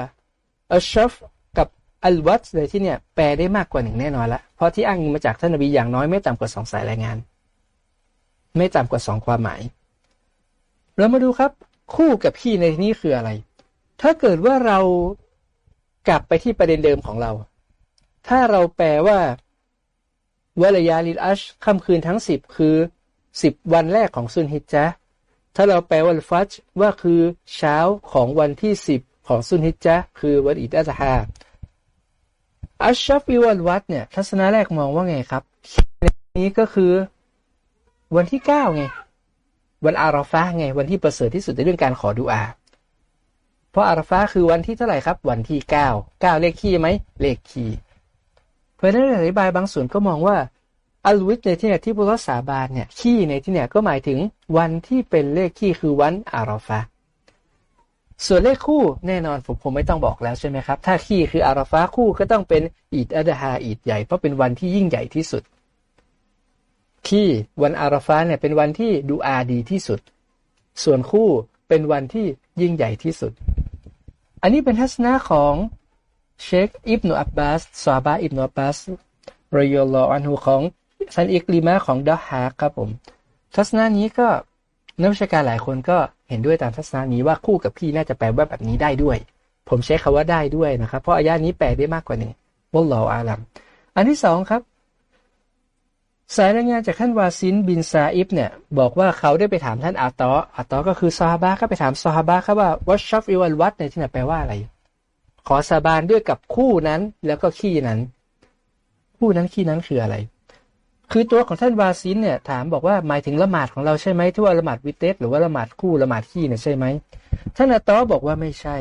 อัชชฟกับอัลวัตเลยที่เนี่ยแปลได้มากกว่าหนึ่งแน่นอนละเพราะที่อ้างอิงมาจากท่านนบีอย่างน้อยไม่ต่ำกว่าสองสายรายงาน ไม่ต่ำกว่าสองความหมายเรามาดูครับ คู่กับขี้ในที่นี้คืออะไร ถ้าเกิดว่าเรากลับไปที่ประเด็นเดิมของเรา ถ้าเราแปลว่าวลยาลิอัชค่ำคืนทั้งสิบคือสิบวันแรกของซุนฮิจจะถ้าเราแปลวันฟัชว่าคือเช้าของวันที่สิบของซุนฮิจจะคือวันอิดอัลฮาอัชชัฟวิวันวัดเนี่ย ทัศนะแรกมองว่าไงครับ นี้ก็คือวันที่เก้าไง วันอาราฟะไงวันที่ประเสริฐที่สุดในเรื่องการขอดุอา เพราะอาราฟะคือวันที่เท่าไหร่ครับ วันที่เก้าเก้าเลขคี่ไหมเลขคี่เพราะนั้นอธิบายบางส่วนก็มองว่าอัลวิทในที่นี้ที่พวกเราสาบานเนี่ยขี้ในที่นี้ก็หมายถึงวันที่เป็นเลขขี้คือวันอารอฟะส่วนเลขคู่แน่นอนผมผมไม่ต้องบอกแล้วใช่ไหมครับ ถ้าขี้คืออารอฟะคู่ก็ต้องเป็นอีดอัดฮาอีดใหญ่เพราะเป็นวันที่ยิ่งใหญ่ที่สุด ขี้วันอารอฟะเนี่ยเป็นวันที่ดูอาดีที่สุด ส่วนคู่เป็นวันที่ยิ่งใหญ่ที่สุด อันนี้เป็นทัศนะของเชคอิบนุอับบาสซาบาอิบนุอับบาสรอยลออันหูของซันอิกลิมาของดาฮาครับผม ทัศนะนี้ก็นักวิชาการหลายคนก็เห็นด้วยตามทัศนะนี้ว่าคู่กับพี่น่าจะแปลว่าแบบนี้ได้ด้วย ผมใช้คำว่าได้ด้วยนะครับ เพราะอายะฮฺนี้แปลได้มากกว่าหนึ่งوالله أعلم อันที่สองครับ สายรายงานจากท่านวาซินบินซาอิบเนี่ยบอกว่าเขาได้ไปถามท่านอาตออาตอก็คือซาฮาบะก็ไปถามซาฮาบะครับว่าวัชชัฟอิวัลวัตในที่ไหนแปลว่าอะไร ขอสาบานด้วยกับคู่นั้นแล้วก็คี่นั้น คู่นั้นคี่นั้นคืออะไร คือตัวของท่านวาซินเนี่ยถามบอกว่าหมายถึงละหมาดของเราใช่ไหมที่ว่าละหมาดวิเตรหรือว่าละหมาดคู่ละหมาดคี่เนี่ยใช่ไหมท่านอัตอบอกว่าไม่ใช่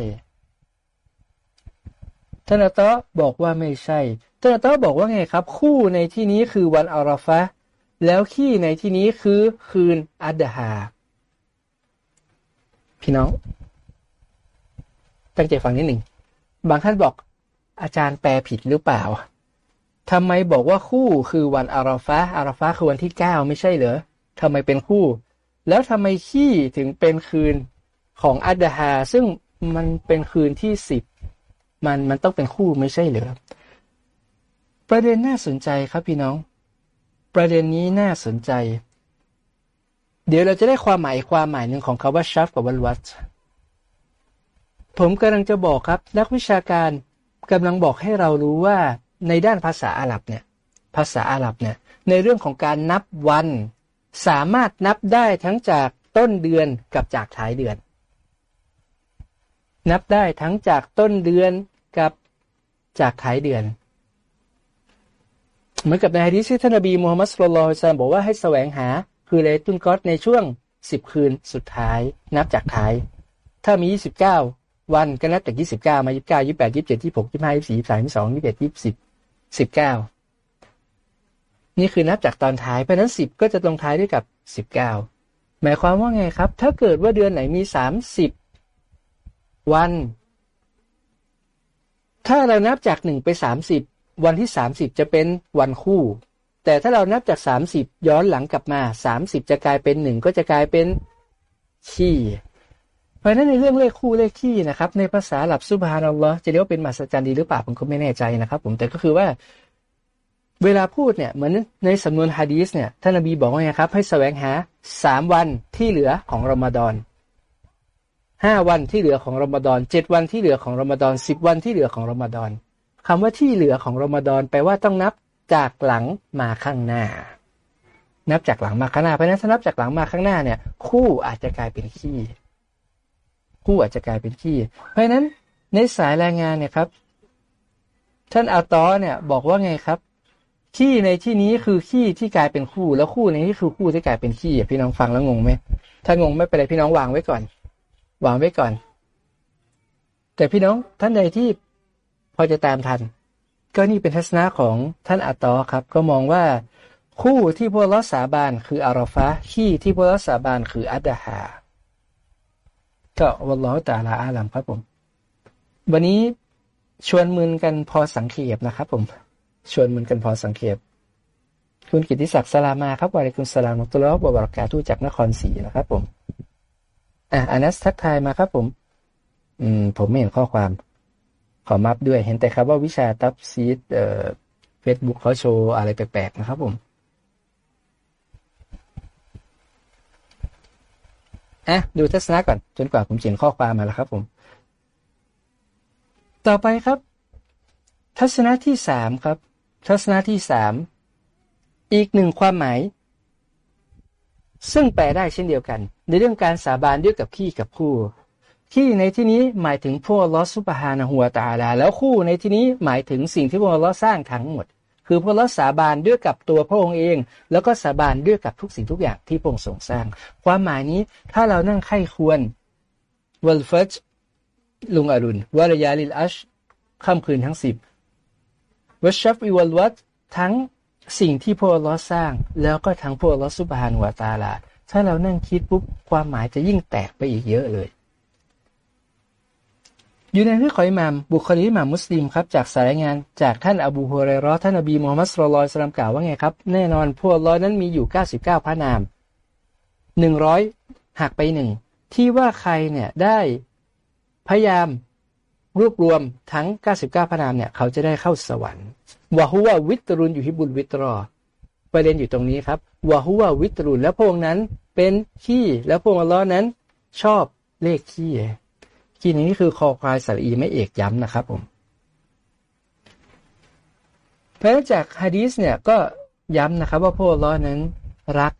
ท่านอัตอบอกว่าไม่ใช่ ท่านอัตอบอกว่าไงครับ คู่ในที่นี้คือวันอาราฟะแล้วขี้ในที่นี้คือคืนอัดฮาพี่น้องตั้งใจฟังนิดหนึ่ง บางท่านบอกอาจารย์แปลผิดหรือเปล่าทำไมบอกว่าคู่คือวันอาราฟะอาราฟะคือวันที่เก้าไม่ใช่เหรอทำไมเป็นคู่ แล้วทำไมขี้ถึงเป็นคืนของอัดฮาซึ่งมันเป็นคืนที่สิบ มันมันต้องเป็นคู่ไม่ใช่เหรอประเด็นน่าสนใจครับพี่น้อง ประเด็นนี้น่าสนใจ เดี๋ยวเราจะได้ความหมายความหมายหนึ่งของคาว่าชัฟกับวันวัตผมกำลังจะบอกครับ นักวิชาการกำลังบอกให้เรารู้ว่าในด้านภาษาอาหรับเนี่ย ภาษาอาหรับเนี่ย ในเรื่องของการนับวัน สามารถนับได้ทั้งจากต้นเดือนกับจากท้ายเดือน นับได้ทั้งจากต้นเดือนกับจากท้ายเดือน เหมือนกับในฮะดีษที่ท่านนบีมูฮัมมัดสุลลัลซัมบอกว่าให้แสวงหา คือเลตุนกอตในช่วงสิบคืนสุดท้าย นับจากท้าย ถ้ามียี่สิบเก้าวันก็นับจากยี่สิบเก้ามายี่สิบเก้ายี่แปดยี่สิบเจ็ดยี่หกยี่ห้ายี่สี่ยี่สามยี่สองยี่สิบเอ็ดยี่สิบสิบเก้านี่คือนับจากตอนท้าย เพราะนั้นสิบก็จะตรงท้ายด้วยกับสิบเก้าหมายความว่าไงครับ ถ้าเกิดว่าเดือนไหนมีสามสิบ วัน ถ้าเรานับจากหนึ่งไปสามสิบวันที่สามสิบจะเป็นวันคู่ แต่ถ้าเรานับจากสามสิบย้อนหลังกลับมาสามสิบจะกลายเป็นหนึ่งก็จะกลายเป็นขี้ เพราะนั้นในเรื่องเลขคู่เลขขี้นะครับ ในภาษาหลับสุบฮานัลลอฮ์จะเรียกว่าเป็นมหัศจรรย์ดีหรือเปล่าผมก็ไม่แน่ใจนะครับ ผมแต่ก็คือว่าเวลาพูดเนี่ยเหมือนในสำนวนฮะดีสเนี่ยท่านนบีบอกว่าไงครับ ให้แสวงหาสามวันที่เหลือของรอมฎอน ห้าวันที่เหลือของรอมฎอนเจ็ดวันที่เหลือของรอมฎอนสิบวันที่เหลือของรอมฎอนคำว่าที่เหลือของรอมฎอนแปลว่าต้องนับจากหลังมาข้างหน้า นับจากหลังมาข้างหน้าเพราะนั้นถ้านับจากหลังมาข้างหน้าเนี่ย คู่อาจจะกลายเป็นขี้คู่อาจจะกลายเป็นขี้เพราะฉะนั้นในสายแรงงานเนี่ยครับท่านอัลตอเนี่ยบอกว่าไงครับ ขี้ในที่นี้คือขี้ที่กลายเป็นคู่ แล้วคู่ในที่คือคู่ที่กลายเป็นขี้พี่น้องฟังแล้วงงไหมถ้างงไม่เป็นไรพี่น้องวางไว้ก่อน วางไว้ก่อน แต่พี่น้องท่านใดที่พอจะตามทัน ก็นี่เป็นทัศนะของท่านอัตตอครับ ก็มองว่าคู่ที่พวกเราสาบานคืออารอฟะขี้ที่พวกเราสาบานคืออัดฮาก็วัลลอฮฺตาลาอาลัมครับผม วันนี้ชวนมืนกันพอสังเขปนะครับ ผม ชวนมืนกันพอสังเขปคุณกิติศักดิ์สลามาครับวาเลคุณสลามตุลลอฮฺบารกาทูจากนครศรีนะครับผม อะอานัสทักทายมาครับผม อืม ผมไม่เห็นข้อความ ขอมับด้วย เห็นแต่ครับว่าวิชาตับซีดเอ่อเฟซบุ๊กเขาโชว์อะไรแปลกๆนะครับผม อะ ดูทัศนะก่อน จนกว่าผมเขียนข้อความมาแล้วครับผม ต่อไปครับ ทัศนะที่สามครับ ทัศนะที่สามอีกหนึ่งความหมาย ซึ่งแปลได้เช่นเดียวกัน ในเรื่องการสาบานด้วยกับขี้กับคู่ ขี้ในที่นี้หมายถึงพวกลอสุบฮานะหัวตาลา แล้วคู่ในที่นี้หมายถึงสิ่งที่พวกลอสร้างทั้งหมด คือพวกเราสาบานด้วยกับตัวพระองค์เอง แล้วก็สาบานด้วยกับทุกสิ่งทุกอย่างที่พระองค์ทรงสร้าง ความหมายนี้ถ้าเรานั่งไข้ควรวัลฟัจลุงอรุณวารยาลิลอัชค่ำคืนทั้งสิบวัชชัฟอิวัลวัตทั้งสิ่งที่พวกเราสร้าง แล้วก็ทั้งพวกเราสุบฮานหัวตาลา ถ้าเรานั่งคิดปุ๊บความหมายจะยิ่งแตกไปอีกเยอะเลย อยู่ในที่ขอยมามบุคลิกมามมุสลิมครับจากสายงานจากท่านอบูฮุเรรอท่านอบีมูฮัมมัดสุลลัยสลามกล่าวว่าไงครับ แน่นอนพวกเรานั้นมีอยู่ 99 พระนาม 100หักไปหนึ่งที่ว่าใครเนี่ยได้พยายามรวบรวมทั้ง 99 พระนามเนี่ยเขาจะได้เข้าสวรรค์วะฮุวาวิตรุนอยู่ฮิบุลวิตรอ ประเด็นอยู่ตรงนี้ครับวะฮุวาวิตรุนแล้วพวกนั้นเป็นขี้แล้วพวกอัลลอฮ์นั้น ชอบเลขขี้ขี้นี้คือคอควายสระอีไม่เอกย้ำนะครับผมเพราะจากฮะดีสเนี่ยก็ย้ำนะครับ ว่าพวกอัลลอฮ์นั้นรัก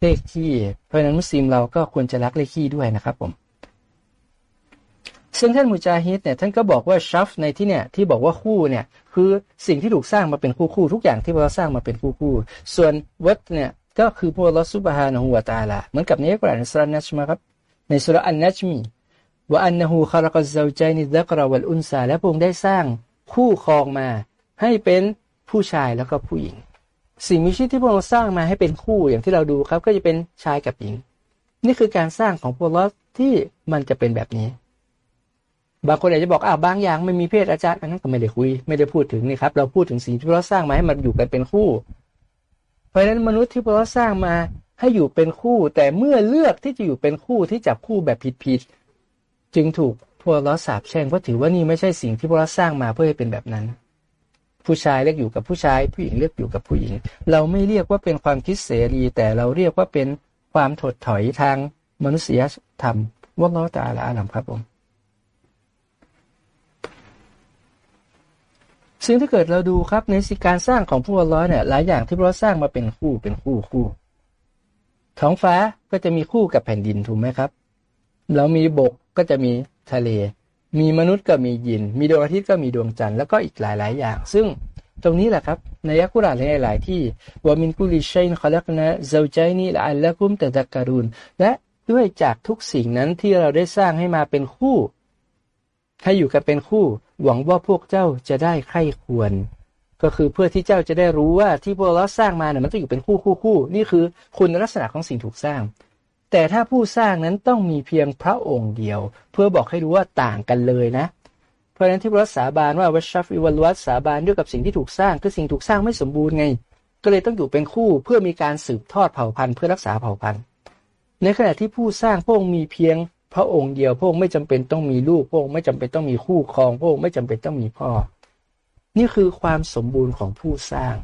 เลขขี้เพราะนั้นมุสลิมเราก็ควรจะรักเลขขี้ด้วยนะครับผม ซึ่งท่านมุจาฮิดเนี่ยท่านก็บอกว่าชัฟในที่เนี่ยที่บอกว่าคู่เนี่ยคือสิ่งที่ถูกสร้างมาเป็นคู่คู่ทุกอย่างที่เราสร้างมาเป็นคู่คู่ส่วนวัดเนี่ยก็คือพวกลอสุบฮานะฮูวาตาลาเหมือนกับในอัลกุรอานสุรนัชมาครับในสุรอันนัชมีว่าอันนหูคารักซาใจนิดักราวัลอุนซาและพระองค์ได้สร้างคู่ครองมา ให้เป็นผู้ชายแล้วก็ผู้หญิง สิ่งมีชีวิตที่พวกเราสร้างมาให้เป็นคู่อย่างที่เราดูครับ ก็จะเป็นชายกับหญิง นี่คือการสร้างของพวกเราที่มันจะเป็นแบบนี้ บางคนอาจจะบอกอ้าวบางอย่างไม่มีเพศอาจารย์อันนั้นก็ไม่ได้คุย ไม่ได้พูดถึงนี่ครับ เราพูดถึงสิ่งที่พระสร้างมาให้มันอยู่กันเป็นคู่ เพราะฉะนั้นมนุษย์ที่พระสร้างมาให้อยู่เป็นคู่ แต่เมื่อเลือกที่จะอยู่เป็นคู่ที่จับคู่แบบผิดๆจึงถูกพวกเราสาบแช่งเพราะถือว่านี่ไม่ใช่สิ่งที่พระสร้างมาเพื่อให้เป็นแบบนั้น ผู้ชายเลือกอยู่กับผู้ชาย ผู้หญิงเลือกอยู่กับผู้หญิง เราไม่เรียกว่าเป็นความคิดเสรี แต่เราเรียกว่าเป็นความถดถอยทางมนุษยธรรมว่าล้อตาละอาลัมครับผม ซึ่งถ้าเกิดเราดูครับในสิการสร้างของผู้ร้อยเนี่ยหลายอย่างที่เราสร้างมาเป็นคู่เป็นคู่คู่ท้องฟ้าก็จะมีคู่กับแผ่นดินถูกไหมครับ เรามีบกก็จะมีทะเล มีมนุษย์ก็มียิน มีดวงอาทิตย์ก็มีดวงจันทร์แล้วก็อีกหลาย ๆ อย่าง ซึ่งตรงนี้แหละครับในยักกุรานหลายที่ว่ามินกุลิชัยนคอลักนะเซาใจนีละอัลละกุมแต่ตะการุนและด้วยจากทุกสิ่งนั้นที่เราได้สร้างให้มาเป็นคู่ ให้อยู่กันเป็นคู่ หวังว่าพวกเจ้าจะได้ใคร่ควร ก็คือเพื่อที่เจ้าจะได้รู้ว่าที่พวกเราสร้างมาเนี่ยมันต้องอยู่เป็นคู่คู่คู่นี่คือคุณลักษณะของสิ่งถูกสร้าง แต่ถ้าผู้สร้างนั้นต้องมีเพียงพระองค์เดียว เพื่อบอกให้รู้ว่าต่างกันเลยนะ เพราะฉะนั้นที่พระสาบานว่าวัชชัฟอิวัลวัตสาบานด้วยกับสิ่งที่ถูกสร้างคือสิ่งถูกสร้างไม่สมบูรณ์ไง ก็เลยต้องอยู่เป็นคู่เพื่อมีการสืบทอดเผ่าพันธุ์เพื่อรักษาเผ่าพันธุ์ในขณะที่ผู้สร้างพระองค์มีเพียง พระองค์เดียวพระองค์ไม่จำเป็นต้องมีลูกพระองค์ไม่จำเป็นต้องมีคู่ครองพระองค์ไม่จำเป็นต้องมีพ่อ นี่คือความสมบูรณ์ของผู้สร้าง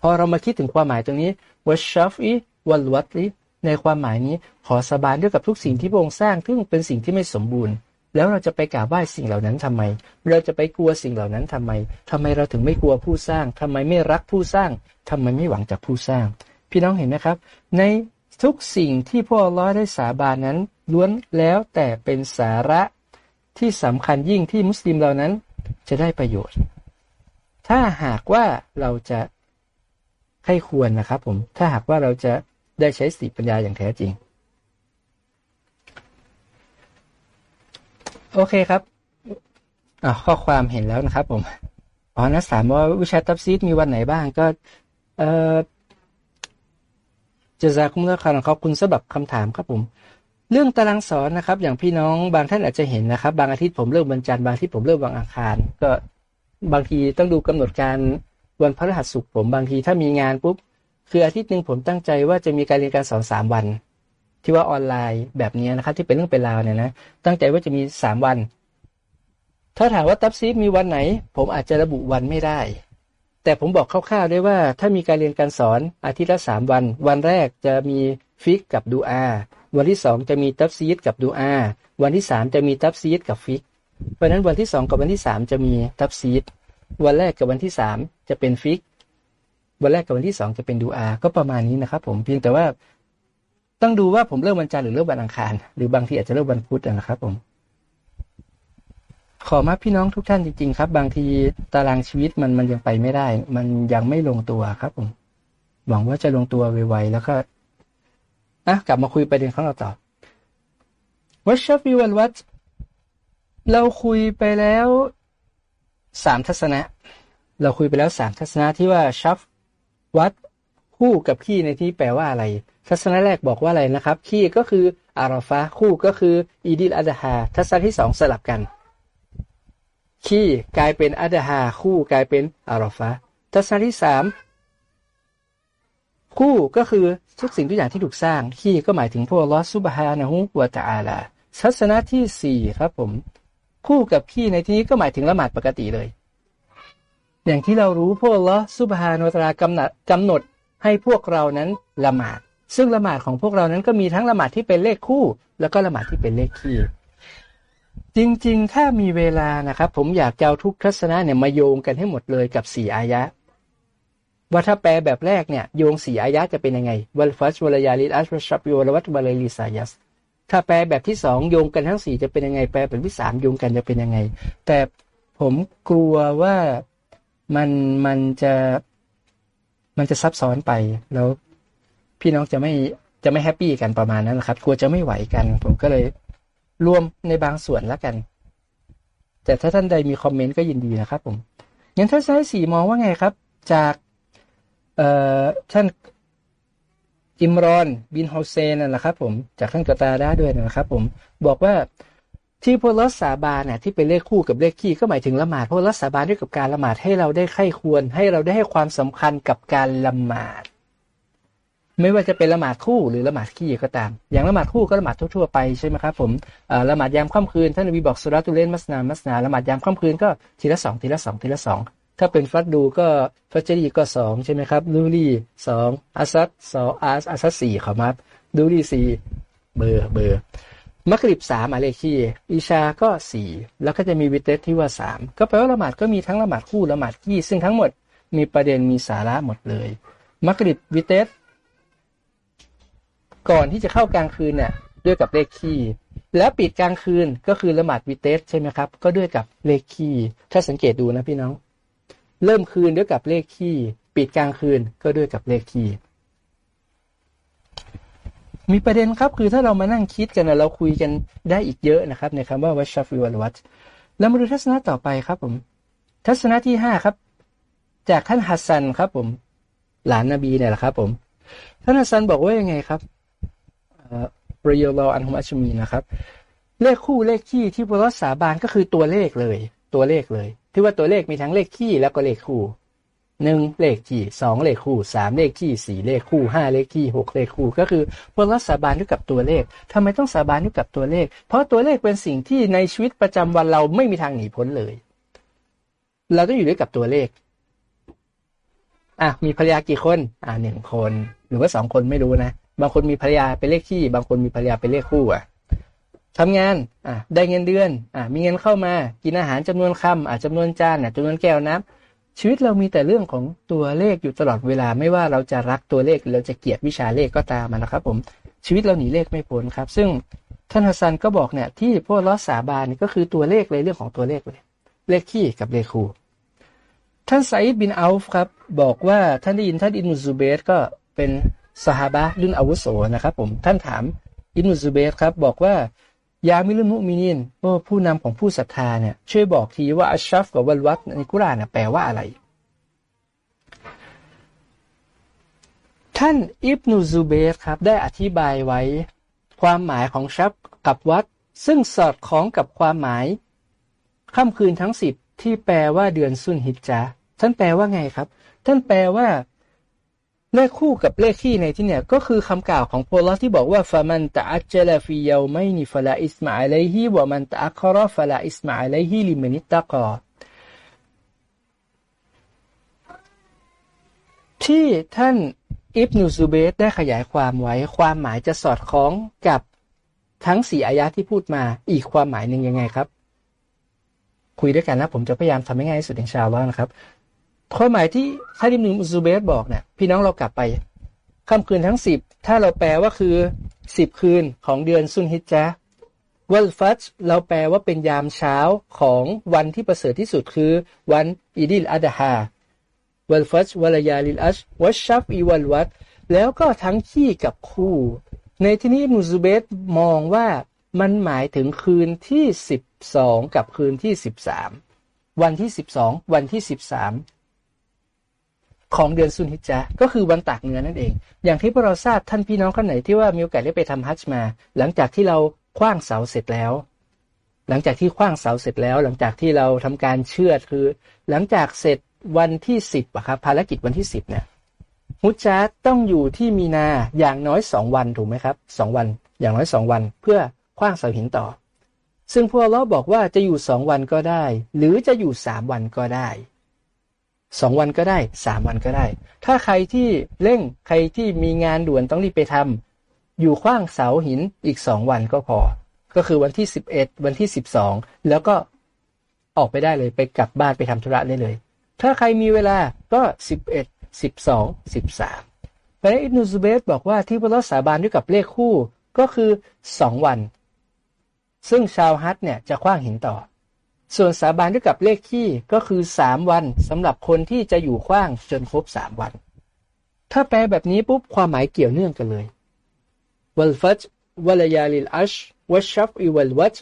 พอเรามาคิดถึงความหมายตรงนี้วัชชัฟอีวัลวัตลิในความหมายนี้ขอสบานด้วยกับทุกสิ่งที่พระองค์สร้างซึ่งเป็นสิ่งที่ไม่สมบูรณ์ แล้วเราจะไปกราบไหว้สิ่งเหล่านั้นทำไม เราจะไปกลัวสิ่งเหล่านั้นทำไมทำไมเราถึงไม่กลัวผู้สร้างทำไมไม่รักผู้สร้างทำไมไม่หวังจากผู้สร้าง พี่น้องเห็นไหมครับ ใน ทุกสิ่งที่พวกเราได้สาบานนั้น ล้วนแล้วแต่เป็นสาระที่สำคัญยิ่งที่มุสลิมเหล่านั้นจะได้ประโยชน์ ถ้าหากว่าเราจะให้ควรนะครับผม ถ้าหากว่าเราจะได้ใช้สติปัญญาอย่างแท้จริง โอเคครับอ่ข้อความเห็นแล้วนะครับผม อ๋อนักถามว่าวิชาตับซีดมีวันไหนบ้างก็ เอ่อ จะซาคุ้มละคาขอบคุณสำหรับคำถามครับผม เรื่องตารางสอนนะครับ อย่างพี่น้องบางท่านอาจจะเห็นนะครับ บางอาทิตย์ผมเริ่มวันจันทร์บางอาทิตย์ผมเริ่มวันอังคาร ก็บางทีต้องดูกำหนดการวันพฤหัสศุกร์ผมบางทีถ้ามีงานปุ๊บคืออาทิตย์หนึ่งผมตั้งใจว่าจะมีการเรียนการสอนสามวัน ที่ว่าออนไลน์แบบนี้นะครับ ที่เป็นเรื่องเป็นราวเนี่ยนะตั้งใจว่าจะมีสามวัน ถ้าถามว่าตัฟซีรมีวันไหน ผมอาจจะระบุวันไม่ได้ แต่ผมบอกคร่าวๆได้ว่าถ้ามีการเรียนการสอนอาทิตย์ละสามวัน วันแรกจะมีฟิกกับดูอา วันที่สองจะมีตัฟซีรกับดูอา วันที่สามจะมีตัฟซีรกับฟิก เพราะนั้นวันที่สองกับวันที่สามจะมีตัฟซีรวันแรกกับวันที่สามจะเป็นฟิก วันแรกกับวันที่สองจะเป็นดูอา ก็ประมาณนี้นะครับผมเพียงแต่ว่าต้องดูว่าผมเริ่มวันจันทร์หรือเริ่มวันอังคาร หรือบางทีอาจจะเริ่มวันพุธนะครับผม ขอมาพี่น้องทุกท่านจริงๆครับ บางทีตารางชีวิตมันมันยังไปไม่ได้ มันยังไม่ลงตัวครับผมหวังว่าจะลงตัวไวๆแล้วก็ะกลับมาคุยประเด็นของเราต่อวัชฟิวันวัตเราคุยไปแล้วสามทัศนะ เราคุยไปแล้วสามทัศนะที่ว่าชัฟวัดคู่กับคี่ในที่นี้แปลว่าอะไร ทัศนะแรกบอกว่าอะไรนะครับ คี่ก็คือ อารอฟะคู่ก็คือ อีดิลอัดฮาทัศนะที่สองสลับกัน คี่กลายเป็นอัดฮาคู่กลายเป็นอารอฟะทัศนะที่สามคู่ก็คือทุกสิ่งทุกอย่างที่ถูกสร้างคี่ก็หมายถึงพระองค์อัลลอฮฺสุบฮานะฮูวะตะอาลาทัศนะที่สี่ครับผม คู่กับคี่ในที่นี้ก็หมายถึงละหมาดปกติเลย อย่างที่เรารู้พวกลอสุบฮานุตรากำหนดกำหนดให้พวกเรานั้นละหมาด ซึ่งละหมาดของพวกเรานั้นก็มีทั้งละหมาดที่เป็นเลขคู่ แล้วก็ละหมาดที่เป็นเลขคี่ จริงๆ ถ้ามีเวลานะครับ ผมอยากจะเอาทุกทัศนะเนี่ยมาโยงกันให้หมดเลยกับสี่อายะ ว่าถ้าแปลแบบแรกเนี่ยโยงสี่อายะจะเป็นยังไงวัลฟัสวลยาลิอัชวชับโยลวัตบาลลิสายัสถ้าแปลแบบที่สองโยงกันทั้งสี่จะเป็นยังไง แปลแบบที่สามโยงกันจะเป็นยังไง แต่ผมกลัวว่ามันมันจะมันจะซับซ้อนไปแล้วพี่น้องจะไม่จะไม่ happy กันประมาณนั้นนะครับ กลัวจะไม่ไหวกัน ผมก็เลย รวมในบางส่วนแล้วกัน แต่ถ้าท่านใดมี comment ก็ยินดีนะครับผมงั้นทัศนะที่สี่มองว่าไงครับ จากเอ่อท่านอิมรอน บินฮุเซนนั่นแหละครับผมจากท่านกตาด้าด้วยนะครับผมบอกว่าที่พวกรัสาบานเนี่ยที่เป็นเลขคู่กับเลขคี่ก็หมายถึงละหมาดพวกรัสาบานด้วยกับการละหมาดให้เราได้ไข้ควร ให้เราได้ให้ความสำคัญกับการละหมาด ไม่ว่าจะเป็นละหมาดคู่หรือละหมาดขี้ก็ตาม อย่างละหมาดคู่ก็ละหมาดทั่วๆไปใช่ไหมครับผมละหมาดยามค่ำคืนท่านนบีบอกสุรัตุเลนมัสนามัสนาละหมาดยามค่ำคืนก็ทีละสองทีละสองทีละสองถ้าเป็นฟัดดูก็ฟัจรีก็สองใช่ไหมครับลูรีสองอาซัดสองอาอาซัดสี่ขอมับดูรีสี่เบอร์เบอร์มักริบสามอะเลคีอิชาก็สี่แล้วก็จะมีวิเตสที่ว่าสามก็แปลว่าละหมาดก็มีทั้งละหมาดคู่ละหมาดขี้ซึ่งทั้งหมดมีประเด็นมีสาระหมดเลยมักริบวิเตส ก่อนที่จะเข้ากลางคืนเนี่ยด้วยกับเลขคี่แล้วปิดกลางคืนก็คือละหมาดวิเตสใช่ไหมครับ ก็ด้วยกับเลขคี่ถ้าสังเกตดูนะพี่น้อง เริ่มคืนด้วยกับเลขคี่ปิดกลางคืนก็ด้วยกับเลขคี่มีประเด็นครับคือถ้าเรามานั่งคิดกันเราคุยกันได้อีกเยอะนะครับ ในคำว่าวัชฟิวัลวัตแล้วมาดูทัศนะต่อไปครับผม ทัศนะที่ห้าครับ จากท่านฮัสซันครับผม หลานนบีเนี่ยแหละครับ ผม ท่านฮัสซันบอกว่ายังไงครับ ประโยลอันฮุมัชมีนะครับ เลขคู่เลขขี้ที่พระสาบานก็คือตัวเลขเลย ตัวเลขเลย ที่ว่าตัวเลขมีทั้งเลขขี้แล้วก็เลขคู่หนึ่งเลขที่สองเลขคู่สามเลขที่สี่เลขคู่ห้าเลขที่หกเลขคู่ ก็คือพวกเราสาบานด้วยกับตัวเลขทำไมต้องสาบานด้วยกับตัวเลข เพราะตัวเลขเป็นสิ่งที่ในชีวิตประจำวันเราไม่มีทางหนีพ้นเลย เราต้องอยู่ด้วยกับตัวเลขอะมีภรรยากี่คน อ่าหนึ่งคน หรือว่าสองคนไม่รู้นะ บางคนมีภรรยาเป็นเลขที่ บางคนมีภรรยาเป็นเลขคู่อะทำงานอะได้เงินเดือนอะมีเงินเข้ามา กินอาหารจำนวนคำอะจำนวนจานอะจำนวนแก้วน้ำชีวิตเรามีแต่เรื่องของตัวเลขอยู่ตลอดเวลาไม่ว่าเราจะรักตัวเลขหรือเราจะเกลียดวิชาเลขก็ตามนะครับ ผมชีวิตเราหนีเลขไม่พ้นครับ ซึ่งท่านฮัสซันก็บอกเนี่ยที่พวกลอสาบานก็คือตัวเลขเลยเรื่องของตัวเลขเลย เลขขี้กับเลขคูท่านไซด์บินอัลฟ์ครับ บอกว่าท่านได้ยินท่านอินุซูเบสก็เป็น สหาบะรุ่นอาวุโสนะครับผมท่านถามอิบนุซูเบรครับบอกว่าيا أمير المؤمنينผู้นำของผู้ศรัทธาเนี่ยช่วยบอกทีว่าالشفع กับ والوترในกุรานแปลว่าอะไร ท่านอิบนูซูเบรครับได้อธิบายไว้ ความหมายของشفع กับ وترซึ่งสอดคล้องกับความหมายค่ำคืนทั้งสิบที่แปลว่าเดือนซุลฮิจญะฮ์ท่านแปลว่าไงครับ ท่านแปลว่า เลขคู่กับเลขคี่ในที่เนี่ยก็คือคำกล่าวของพระองค์ที่บอกว่าفمن تعجل في يومين فلا إثم عليه ومن تأخر فلا إثم عليه لمن اتقىที่ท่านอิบนูซูเบรได้ขยายความไว้ความหมายจะสอดคล้องกับทั้งสี่อายะที่พูดมาอีกความหมายหนึ่งยังไงครับ คุยด้วยกันนะผมจะพยายามทำให้ง่ายที่สุดอินชาอัลลอฮ์นะครับ ความหมายที่ท่านอิบนุซูเบรบอกเนี่ยพี่น้องเรากลับไปค่ำคืนทั้งสิบถ้าเราแปลว่าคือสิบคืนของเดือนซุลฮิจญะฮ์ والفجرเราแปลว่าเป็นยามเช้าของวันที่ประเสริฐที่สุดคือ วันอีดิลอัดฮาวัลฟัชวัลยาลิลอัชวัชชัฟอีวัลวัตแล้วก็ทั้งคี่กับคู่ ในที่นี้อิบนูซูเบรมองว่ามันหมายถึงคืนที่สิบสองกับคืนที่สิบสามวันที่สิบสองวันที่สิบสาม ของเดือนซุนฮิจาก็คือวันตากเนื้อนั่นเอง อย่างที่พวกเราทราบท่านพี่น้องคนไหนที่ว่ามีโอกาสได้ไปทำฮัจจ์มา หลังจากที่เราคว้างเสาเสร็จแล้ว หลังจากที่คว้างเสาเสร็จแล้ว หลังจากที่เราทำการเชื่อคือ หลังจากเสร็จวันที่สิบอะครับภารกิจวันที่สิบเนี่ยฮุจจาต้องอยู่ที่มีนาอย่างน้อยสองวันถูกไหมครับสองวัน อย่างน้อยสองวัน เพื่อคว้างเสาหินต่อ ซึ่งพวกเราบอกว่าจะอยู่สองวันก็ได้ หรือจะอยู่สามวันก็ได้ สองวันก็ได้สามวันก็ได้ ถ้าใครที่เร่งใครที่มีงานด่วนต้องรีบไปทำอยู่ขว้างเสาหินอีกสองวันก็พอ ก็คือวันที่สิบเอ็ดวันที่สิบสองแล้วก็ออกไปได้เลยไปกลับบ้านไปทำธุระได้เลย ถ้าใครมีเวลาก็สิบเอ็ดสิบสองสิบสามพระนั้นอิบนุซุเบตบอกว่าที่พระสาบานด้วยกับเลขคู่ก็คือสองวัน ซึ่งชาวฮัตเนี่ยจะคว้างหินต่อ ส่วนสาบานด้วยกับเลขที่ก็คือสามวันสำหรับคนที่จะอยู่ขว้างจนครบสามวัน ถ้าแปลแบบนี้ปุ๊บความหมายเกี่ยวเนื่องกันเลยวัลฟัจวัลยาลิลอัชวัชชัฟอีวัลวัจ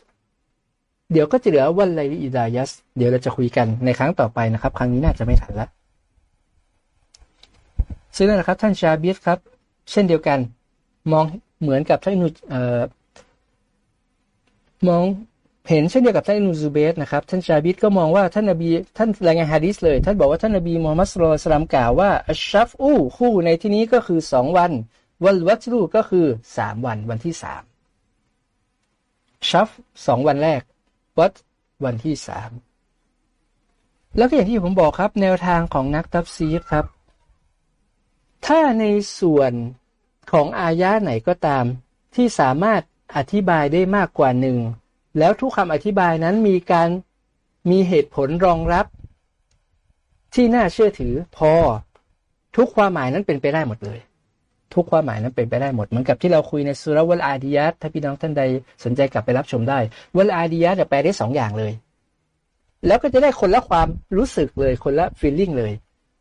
เดี๋ยวก็จะเหลือوالليل إذا يسر เดี๋ยวเราจะคุยกันในครั้งต่อไปนะครับ ครั้งนี้น่าจะไม่ทันละซึ่งนั่นแหละครับท่านญาบิรครับ เช่นเดียวกัน มองเหมือนกับท่านนุมอง เห็นเช่นเดียวกับท่านอิบนูซูเบรนะครับท่านญาบิรก็มองว่าท่านนบีท่านรายงานฮะดีษเลย ท่านบอกว่าท่านนบีมูฮัมมัด صلى الله عليه وسلمกล่าวว่าالشفعคู่ในที่นี้ก็คือสองวัน والوترก็คือสามวันวันที่สามชัฟสองวันแรก วัตวันที่สามแล้วก็อย่างที่ผมบอกครับ แนวทางของนักตับซีฟครับ ถ้าในส่วนของอายะไหนก็ตาม ที่สามารถอธิบายได้มากกว่าหนึ่ง แล้วทุกคำอธิบายนั้นมีการมีเหตุผลรองรับ ที่น่าเชื่อถือ พอทุกความหมายนั้นเป็นไปได้หมดเลย ทุกความหมายนั้นเป็นไปได้หมดเหมือนกับที่เราคุยในสุรวัลอาดิยัตถ้าพี่น้องท่านใดสนใจกลับไปรับชมได้วัลอาดิยัตจะแปลได้สองอย่างเลย แล้วก็จะได้คนละความรู้สึกเลยคนละฟีลลิ่งเลย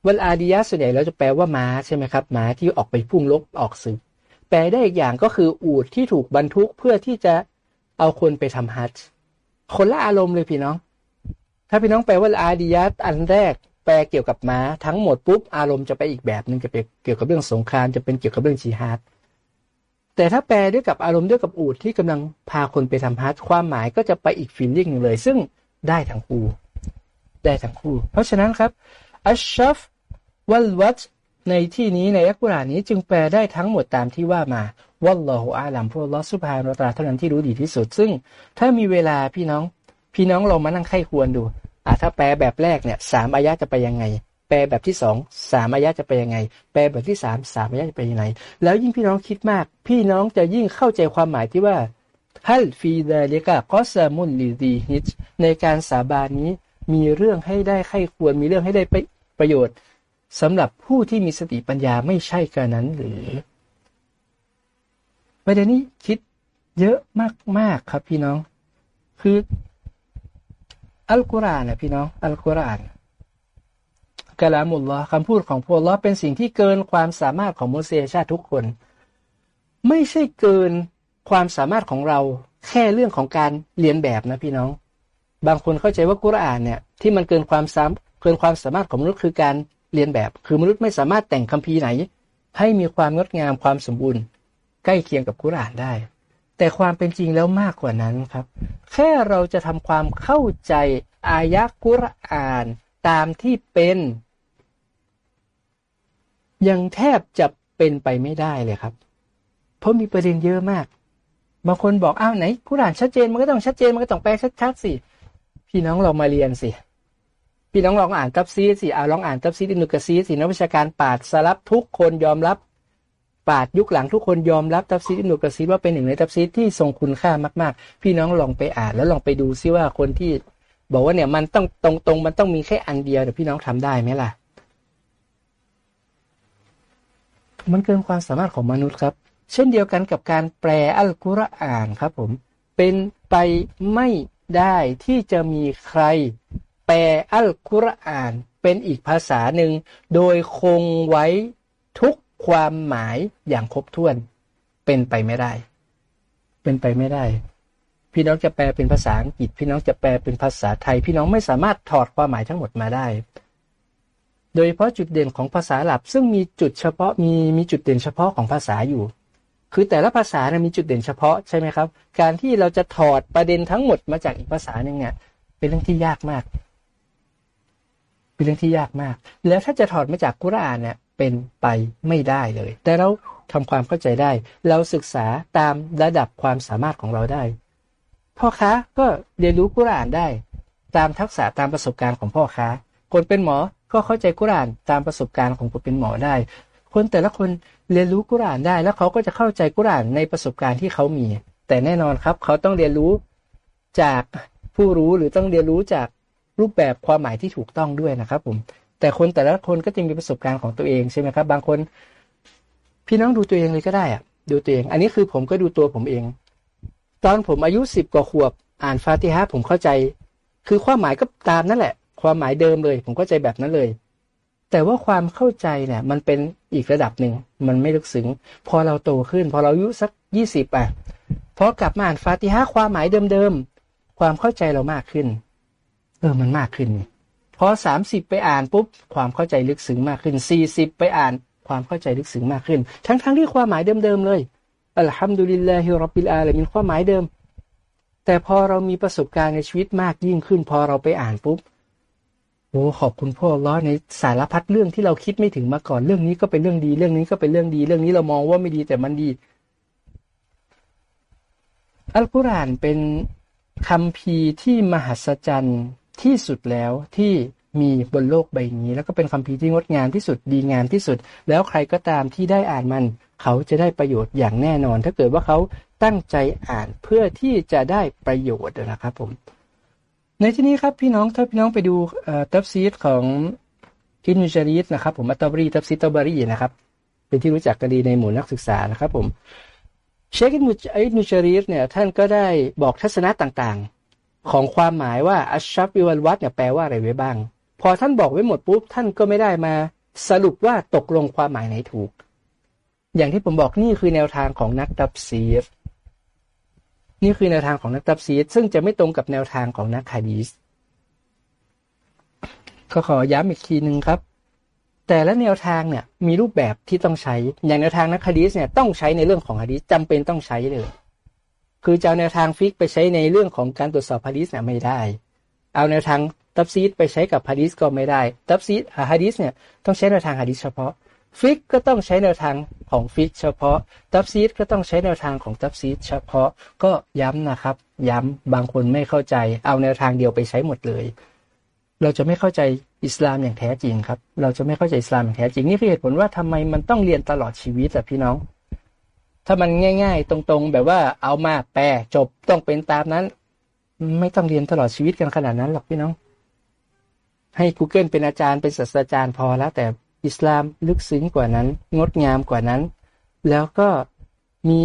วัลอาดิยัตส่วนใหญ่เราจะแปลว่าม้าใช่ไหมครับม้าที่ออกไปพุ่งลบออกสึกแปลได้อีกอย่างก็คืออูดที่ถูกบรรทุกเพื่อที่จะ เอาคนไปทำฮัจจ์คนละอารมณ์เลยพี่น้อง ถ้าพี่น้องแปลว่าอาดิยัตอันแรกแปลเกี่ยวกับม้าทั้งหมดปุ๊บอารมณ์จะไปอีกแบบหนึ่งจะเป็นเกี่ยวกับเรื่องสงครามจะเป็นเกี่ยวกับเรื่องจีฮัดแต่ถ้าแปลด้วยกับอารมณ์ด้วยกับอูฐที่กำลังพาคนไปทำฮัจจ์ความหมายก็จะไปอีก feeling หนึ่งเลย ซึ่งได้ทั้งคู่ได้ทั้งคู่ เพราะฉะนั้นครับالشفع والوتر ในที่นี้ในอัลกุรอานนี้จึงแปลได้ทั้งหมดตามที่ว่ามาوالله أعلم พระองค์อัลลอฮ์ سبحانه وتعالىเท่านั้นที่รู้ดีที่สุด ซึ่งถ้ามีเวลาพี่น้อง พี่น้องลองมานั่งไข้ควรดูอ่าถ้าแปลแบบแรกเนี่ยสามอายะจะไปยังไง แปลแบบที่สองสามอายะจะไปยังไง แปลแบบที่สามสามอายะจะไปยังไง แล้วยิ่งพี่น้องคิดมาก พี่น้องจะยิ่งเข้าใจความหมายที่ว่าฮัลฟีดาเลกากอสมุนลีดีฮิตในการสาบานนี้มีเรื่องให้ได้ไข้ควรมีเรื่องให้ได้ประโยชน์ สำหรับผู้ที่มีสติปัญญาไม่ใช่กันนั้นหรือประเด็นนี้คิดเยอะมากๆครับพี่น้อง คืออัลกุรอานนะพี่น้องอัลกุรอานกะลามุลลอคำพูดของพวกเราเป็นสิ่งที่เกินความสามารถของมุสลิมชาติทุกคน ไม่ใช่เกินความสามารถของเราแค่เรื่องของการเรียนแบบนะพี่น้อง บางคนเข้าใจว่ากุรอานเนี่ยที่มันเกินความสามเกินความสามารถของมนุษย์คือการ เรียนแบบ คือมนุษย์ไม่สามารถแต่งคัมภีร์ไหน ให้มีความงดงามความสมบูรณ์ ใกล้เคียงกับกุรอานได้ แต่ความเป็นจริงแล้วมากกว่านั้นครับ แค่เราจะทำความเข้าใจอายะกุรอานตามที่เป็น ยังแทบจะเป็นไปไม่ได้เลยครับ เพราะมีประเด็นเยอะมาก บางคนบอกอ้าวไหนกุรอานชัดเจนมันก็ต้องชัดเจนมันก็ต้องแปลชัดๆสิ พี่น้องเรามาเรียนสิ พี่น้องลองอ่านตัฟซีรสิเอาลองอ่านตัฟซีรอิบนุกะซีรสินักวิชาการปราชญ์สลัฟทุกคนยอมรับปราชญ์ยุคหลังทุกคนยอมรับตัฟซีรอิบนุกะซีรว่าเป็นหนึ่งในตัฟซีรที่ทรงคุณค่ามาก ๆ พี่น้องลองไปอ่านแล้วลองไปดูซิว่าคนที่ บอกว่าเนี่ยมันต้องตรงๆมันต้องมีแค่อันเดียวแต่พี่น้องทำได้ไหมล่ะ มันเกินความสามารถของมนุษย์ครับ เช่นเดียวกันกับการแปลอัลกุรอานครับผมเป็นไปไม่ได้ที่จะมีใคร แปลอัลกุรอานเป็นอีกภาษาหนึ่ง โดยคงไว้ทุกความหมายอย่างครบถ้วน เป็นไปไม่ได้ เป็นไปไม่ได้ พี่น้องจะแปลเป็นภาษาอังกฤษ พี่น้องจะแปลเป็นภาษาไทย พี่น้องไม่สามารถถอดความหมายทั้งหมดมาได้ โดยเฉพาะจุดเด่นของภาษาหลับซึ่งมีจุดเฉพาะมีมีจุดเด่นเฉพาะของภาษาอยู่คือแต่ละภาษานะมีจุดเด่นเฉพาะใช่ไหมครับ การที่เราจะถอดประเด็นทั้งหมดมาจากอีกภาษาหนึ่งเนี่ยเป็นเรื่องที่ยากมาก เป็นเรื่องที่ยากมาก แล้วถ้าจะถอดมาจากกุรอานเนี่ยเป็นไปไม่ได้เลย แต่เราทำความเข้าใจได้ เราศึกษาตามระดับความสามารถของเราได้ พ่อค้าก็เรียนรู้กุรอานได้ ตามทักษะตามประสบการณ์ของพ่อค้า คนเป็นหมอก็เข้าใจกุรอานตามประสบการณ์ของคนเป็นหมอได้ คนแต่ละคนเรียนรู้กุรอานได้ แล้วเขาก็จะเข้าใจกุรอานในประสบการณ์ที่เขามี แต่แน่นอนครับ เขาต้องเรียนรู้จากผู้รู้หรือต้องเรียนรู้จาก รูปแบบความหมายที่ถูกต้องด้วยนะครับผมแต่คนแต่ละคนก็จะมีประสบการณ์ของตัวเองใช่ไหมครับ บางคน พี่น้องดูตัวเองเลยก็ได้อะดูตัวเอง อันนี้คือผมก็ดูตัวผมเอง ตอนผมอายุสิบกว่าขวบ อ่านฟาติฮะผมเข้าใจ คือความหมายก็ตามนั่นแหละ ความหมายเดิมเลย ผมเข้าใจแบบนั้นเลย แต่ว่าความเข้าใจเนี่ย มันเป็นอีกระดับหนึ่ง มันไม่ลึกซึ้งพอเราโตขึ้น พอเราอายุสักยี่สิบอะพอกลับมาอ่านฟาติฮะความหมายเดิมๆความเข้าใจเรามากขึ้น เออมันมากขึ้นพอสามสิบไปอ่านปุ๊บความเข้าใจลึกซึ้งมากขึ้นสี่สิบไปอ่านความเข้าใจลึกซึ้งมากขึ้น ทั้งๆทที่ความหมายเดิมๆเลยอัลฮัมดุลิลลาฮิรับบิลอาลามินความหมายเดิม แต่พอเรามีประสบการณ์ในชีวิตมากยิ่งขึ้น พอเราไปอ่านปุ๊บโอ้ขอบคุณพ่อล้อในสารพัดเรื่องที่เราคิดไม่ถึงมาก่อนเรื่องนี้ก็เป็นเรื่องดี เรื่องนี้ก็เป็นเรื่องดี เรื่องนี้เรามองว่าไม่ดีแต่มันดีอัลกุรอานเป็นคำพีที่มหัศจรรย์ ที่สุดแล้วที่มีบนโลกใบนี้ แล้วก็เป็นคำพีที่งดงามที่สุดดีงามที่สุด แล้วใครก็ตามที่ได้อ่านมัน เขาจะได้ประโยชน์อย่างแน่นอน ถ้าเกิดว่าเขาตั้งใจอ่านเพื่อที่จะได้ประโยชน์นะครับผม ในที่นี้ครับพี่น้องถ้าพี่น้องไปดูตัฟซีรของอิบนุญะรีรนะครับผมอัตบรีตัฟซีรตบรีนะครับ เป็นที่รู้จักกันดีในหมู่นักศึกษานะครับผมเชคอิบนุญะรีรเนี่ยท่านก็ได้บอกทัศนะต่างๆ ของความหมายว่าالشفع والوترเนี่ยแปลว่าอะไรไว้บ้าง พอท่านบอกไว้หมดปุ๊บท่านก็ไม่ได้มา สรุปว่าตกลงความหมายไหนถูก อย่างที่ผมบอกนี่คือแนวทางของนักตับซีฟนี่คือแนวทางของนักตับซีดซึ่งจะไม่ตรงกับแนวทางของนักฮะดีสก็ขอย้ำอีกทีหนึ่งครับ แต่ละแนวทางเนี่ยมีรูปแบบที่ต้องใช้ อย่างแนวทางนักฮะดีสเนี่ยต้องใช้ในเรื่องของฮะดีสจำเป็นต้องใช้เลย คือจะเอาแนวทางฟิกไปใช้ในเรื่องของการตรวจสอบฮะดีสเนี่ยไม่ได้ เอาแนวทางตัฟซีรไปใช้กับฮะดีษก็ไม่ได้ ตัฟซีรฮะดีษเนี่ยต้องใช้แนวทางฮะดีษเฉพาะ ฟิกฮ์ก็ต้องใช้แนวทางของฟิกฮ์เฉพาะ ตัฟซีรก็ต้องใช้แนวทางของตัฟซีรเฉพาะ ก็ย้ำนะครับ ย้ำบางคนไม่เข้าใจ เอาแนวทางเดียวไปใช้หมดเลย เราจะไม่เข้าใจอิสลามอย่างแท้จริงครับ เราจะไม่เข้าใจอิสลามอย่างแท้จริงนี่คือเหตุผลว่าทำไมมันต้องเรียนตลอดชีวิตอะพี่น้อง ถ้ามันง่าย ๆ ตรงๆ แบบว่าเอามาแปลจบต้องเป็นตามนั้น ไม่ต้องเรียนตลอดชีวิตกันขนาดนั้นหรอกพี่น้อง ให้ Google เป็นอาจารย์เป็นศาสตราจารย์พอแล้ว แต่อิสลามลึกซึ้งกว่านั้น งดงามกว่านั้น แล้วก็มี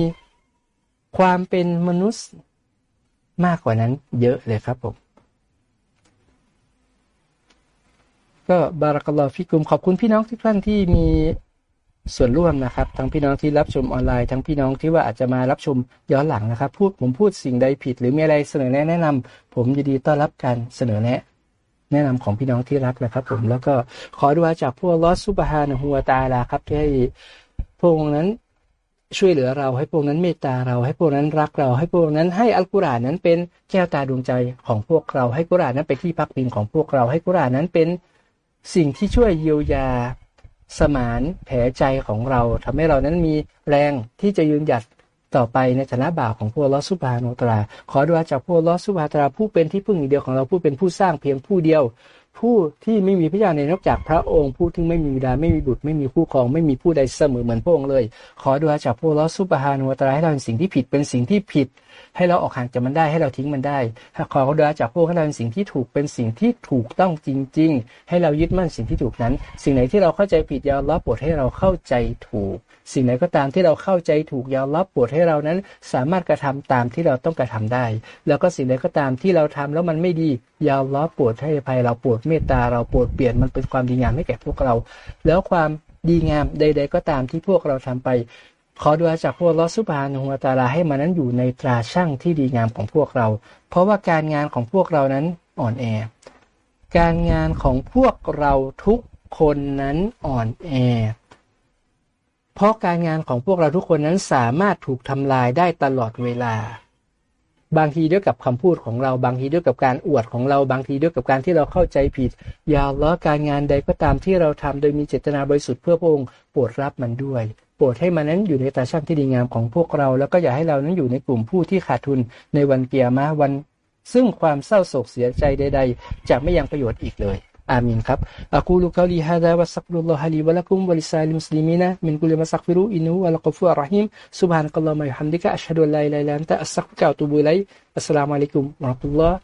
ความเป็นมนุษย์มากกว่านั้นเยอะเลยครับผมก็บารักลอฟิกุมขอบคุณพี่น้องทุกท่านที่มี ส่วนร่วมนะครับ ทั้งพี่น้องที่รับชมออนไลน์ ทั้งพี่น้องที่ว่าอาจจะมารับชมย้อนหลังนะครับ พูดผมพูดสิ่งใดผิด หรือมีอะไรเสนอแนะแนะนำผมยินดีต้อนรับการเสนอแนะ แนะนำของพี่น้องที่รักนะครับผมแล้วก็ขอดูอาจากพวกลอสุบฮานะฮัวตาลาครับที่ให้พวกนั้นช่วยเหลือเราให้พวกนั้นเมตตาเราให้พวกนั้นรักเรา ให้พวกนั้นให้อัลกุรอานนั้นเป็นแก้วตาดวงใจของพวกเราให้กุรอานนั้นเป็นที่พักพิงของพวกเราให้กุรอานนั้นเป็นสิ่งที่ช่วยเยียวยา สมานแผลใจของเราทำให้เรานั้นมีแรงที่จะยืนหยัดต่อไปในฐานะบ่าวของพวกลอสุบาโนตรา ขอดูอาจากพวกลอสุบาตราผู้เป็นที่พึ่งเดียวของเราผู้เป็นผู้สร้างเพียงผู้เดียว ผู้ที่ไม่มีพระเจ้าในนอกจากพระองค์ผู้ที่ไม่มีบิดาไม่มีบุตรไม่มีคู่ครอง ไม่มีผู้ใดเสมอเหมือนพระองค์เลย ขอดูอาจากพวกลอสุบฮานุตราให้เราเป็นสิ่งที่ผิดเป็นสิ่งที่ผิด ให้เราออกห่างจากมันได้ให้เราทิ้งมันได้ขอดูอาจากพวกให้เราเป็นสิ่งที่ถูกเป็นสิ่งที่ถูกต้องจริง ๆ ให้เรายึดมั่นสิ่งที่ถูกนั้น สิ่งไหนที่เราเข้าใจผิดยาล้อปรดให้เราเข้าใจถูก สิ่งไหนก็ตามที่เราเข้าใจถูกยาล้อปรดให้เรานั้น สามารถกระทำตามที่เราต้องกระทำได้ แล้วก็สิ่งใดก็ตามที่เราทำแล้วมันไม่ดียาล้อปรดให้ภัยเราปรดเมตตาเราโปรดเปลี่ยนมันเป็นความดีงามให้แก่พวกเรา แล้วความดีงามใด ๆ ก็ตามที่พวกเราทำไป ขอดูอาจากพวกลอสุบานุวตาลาให้มันนั้นอยู่ในตราช่างที่ดีงามของพวกเรา เพราะว่าการงานของพวกเรานั้นอ่อนแอ การงานของพวกเราทุกคนนั้นอ่อนแอ เพราะการงานของพวกเราทุกคนนั้นสามารถถูกทำลายได้ตลอดเวลา บางทีด้วยกับคำพูดของเราบางทีด้วยกับการอวดของเราบางทีด้วยกับการที่เราเข้าใจผิดอย่าล้อการงานใดก็ตามที่เราทำโดยมีเจตนาบริสุทธิ์เพื่อพระองค์โปรดรับมันด้วย โปรดให้มันนั้นอยู่ในตาช่างที่ดีงามของพวกเรา แล้วก็อย่าให้เรานั้นอยู่ในกลุ่มผู้ที่ขาดทุนในวันเกียร์มาวัน ซึ่งความเศร้าโศกเสียใจใด ๆ จะไม่ยังประโยชน์อีกเลย อามินครับอักูลุกาลีฮะดาวะสักรุลลอฮะลีวะลักุมวะลิซาลิมุสลิมีนะมินกุลมาสักฟิรุอินุวะลกฟูอัลรหิมซุบฮานะกัลลอฮุมะยุฮัมดิกะอัชฮะดุลลาอิลาฮะอิลลัลลอฮ์อันตะอัสซักฟุกะอัตุบุไลอัสสลามุอะลัยกุมวะเราะตุลลอฮ์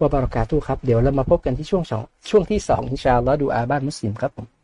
วะบารากาตุครับเดี๋ยวเรามาพบกันที่ช่วงสองช่วงที่สองอินชาอัลลอฮ์ดูอาบ้านมุสลิมครับผม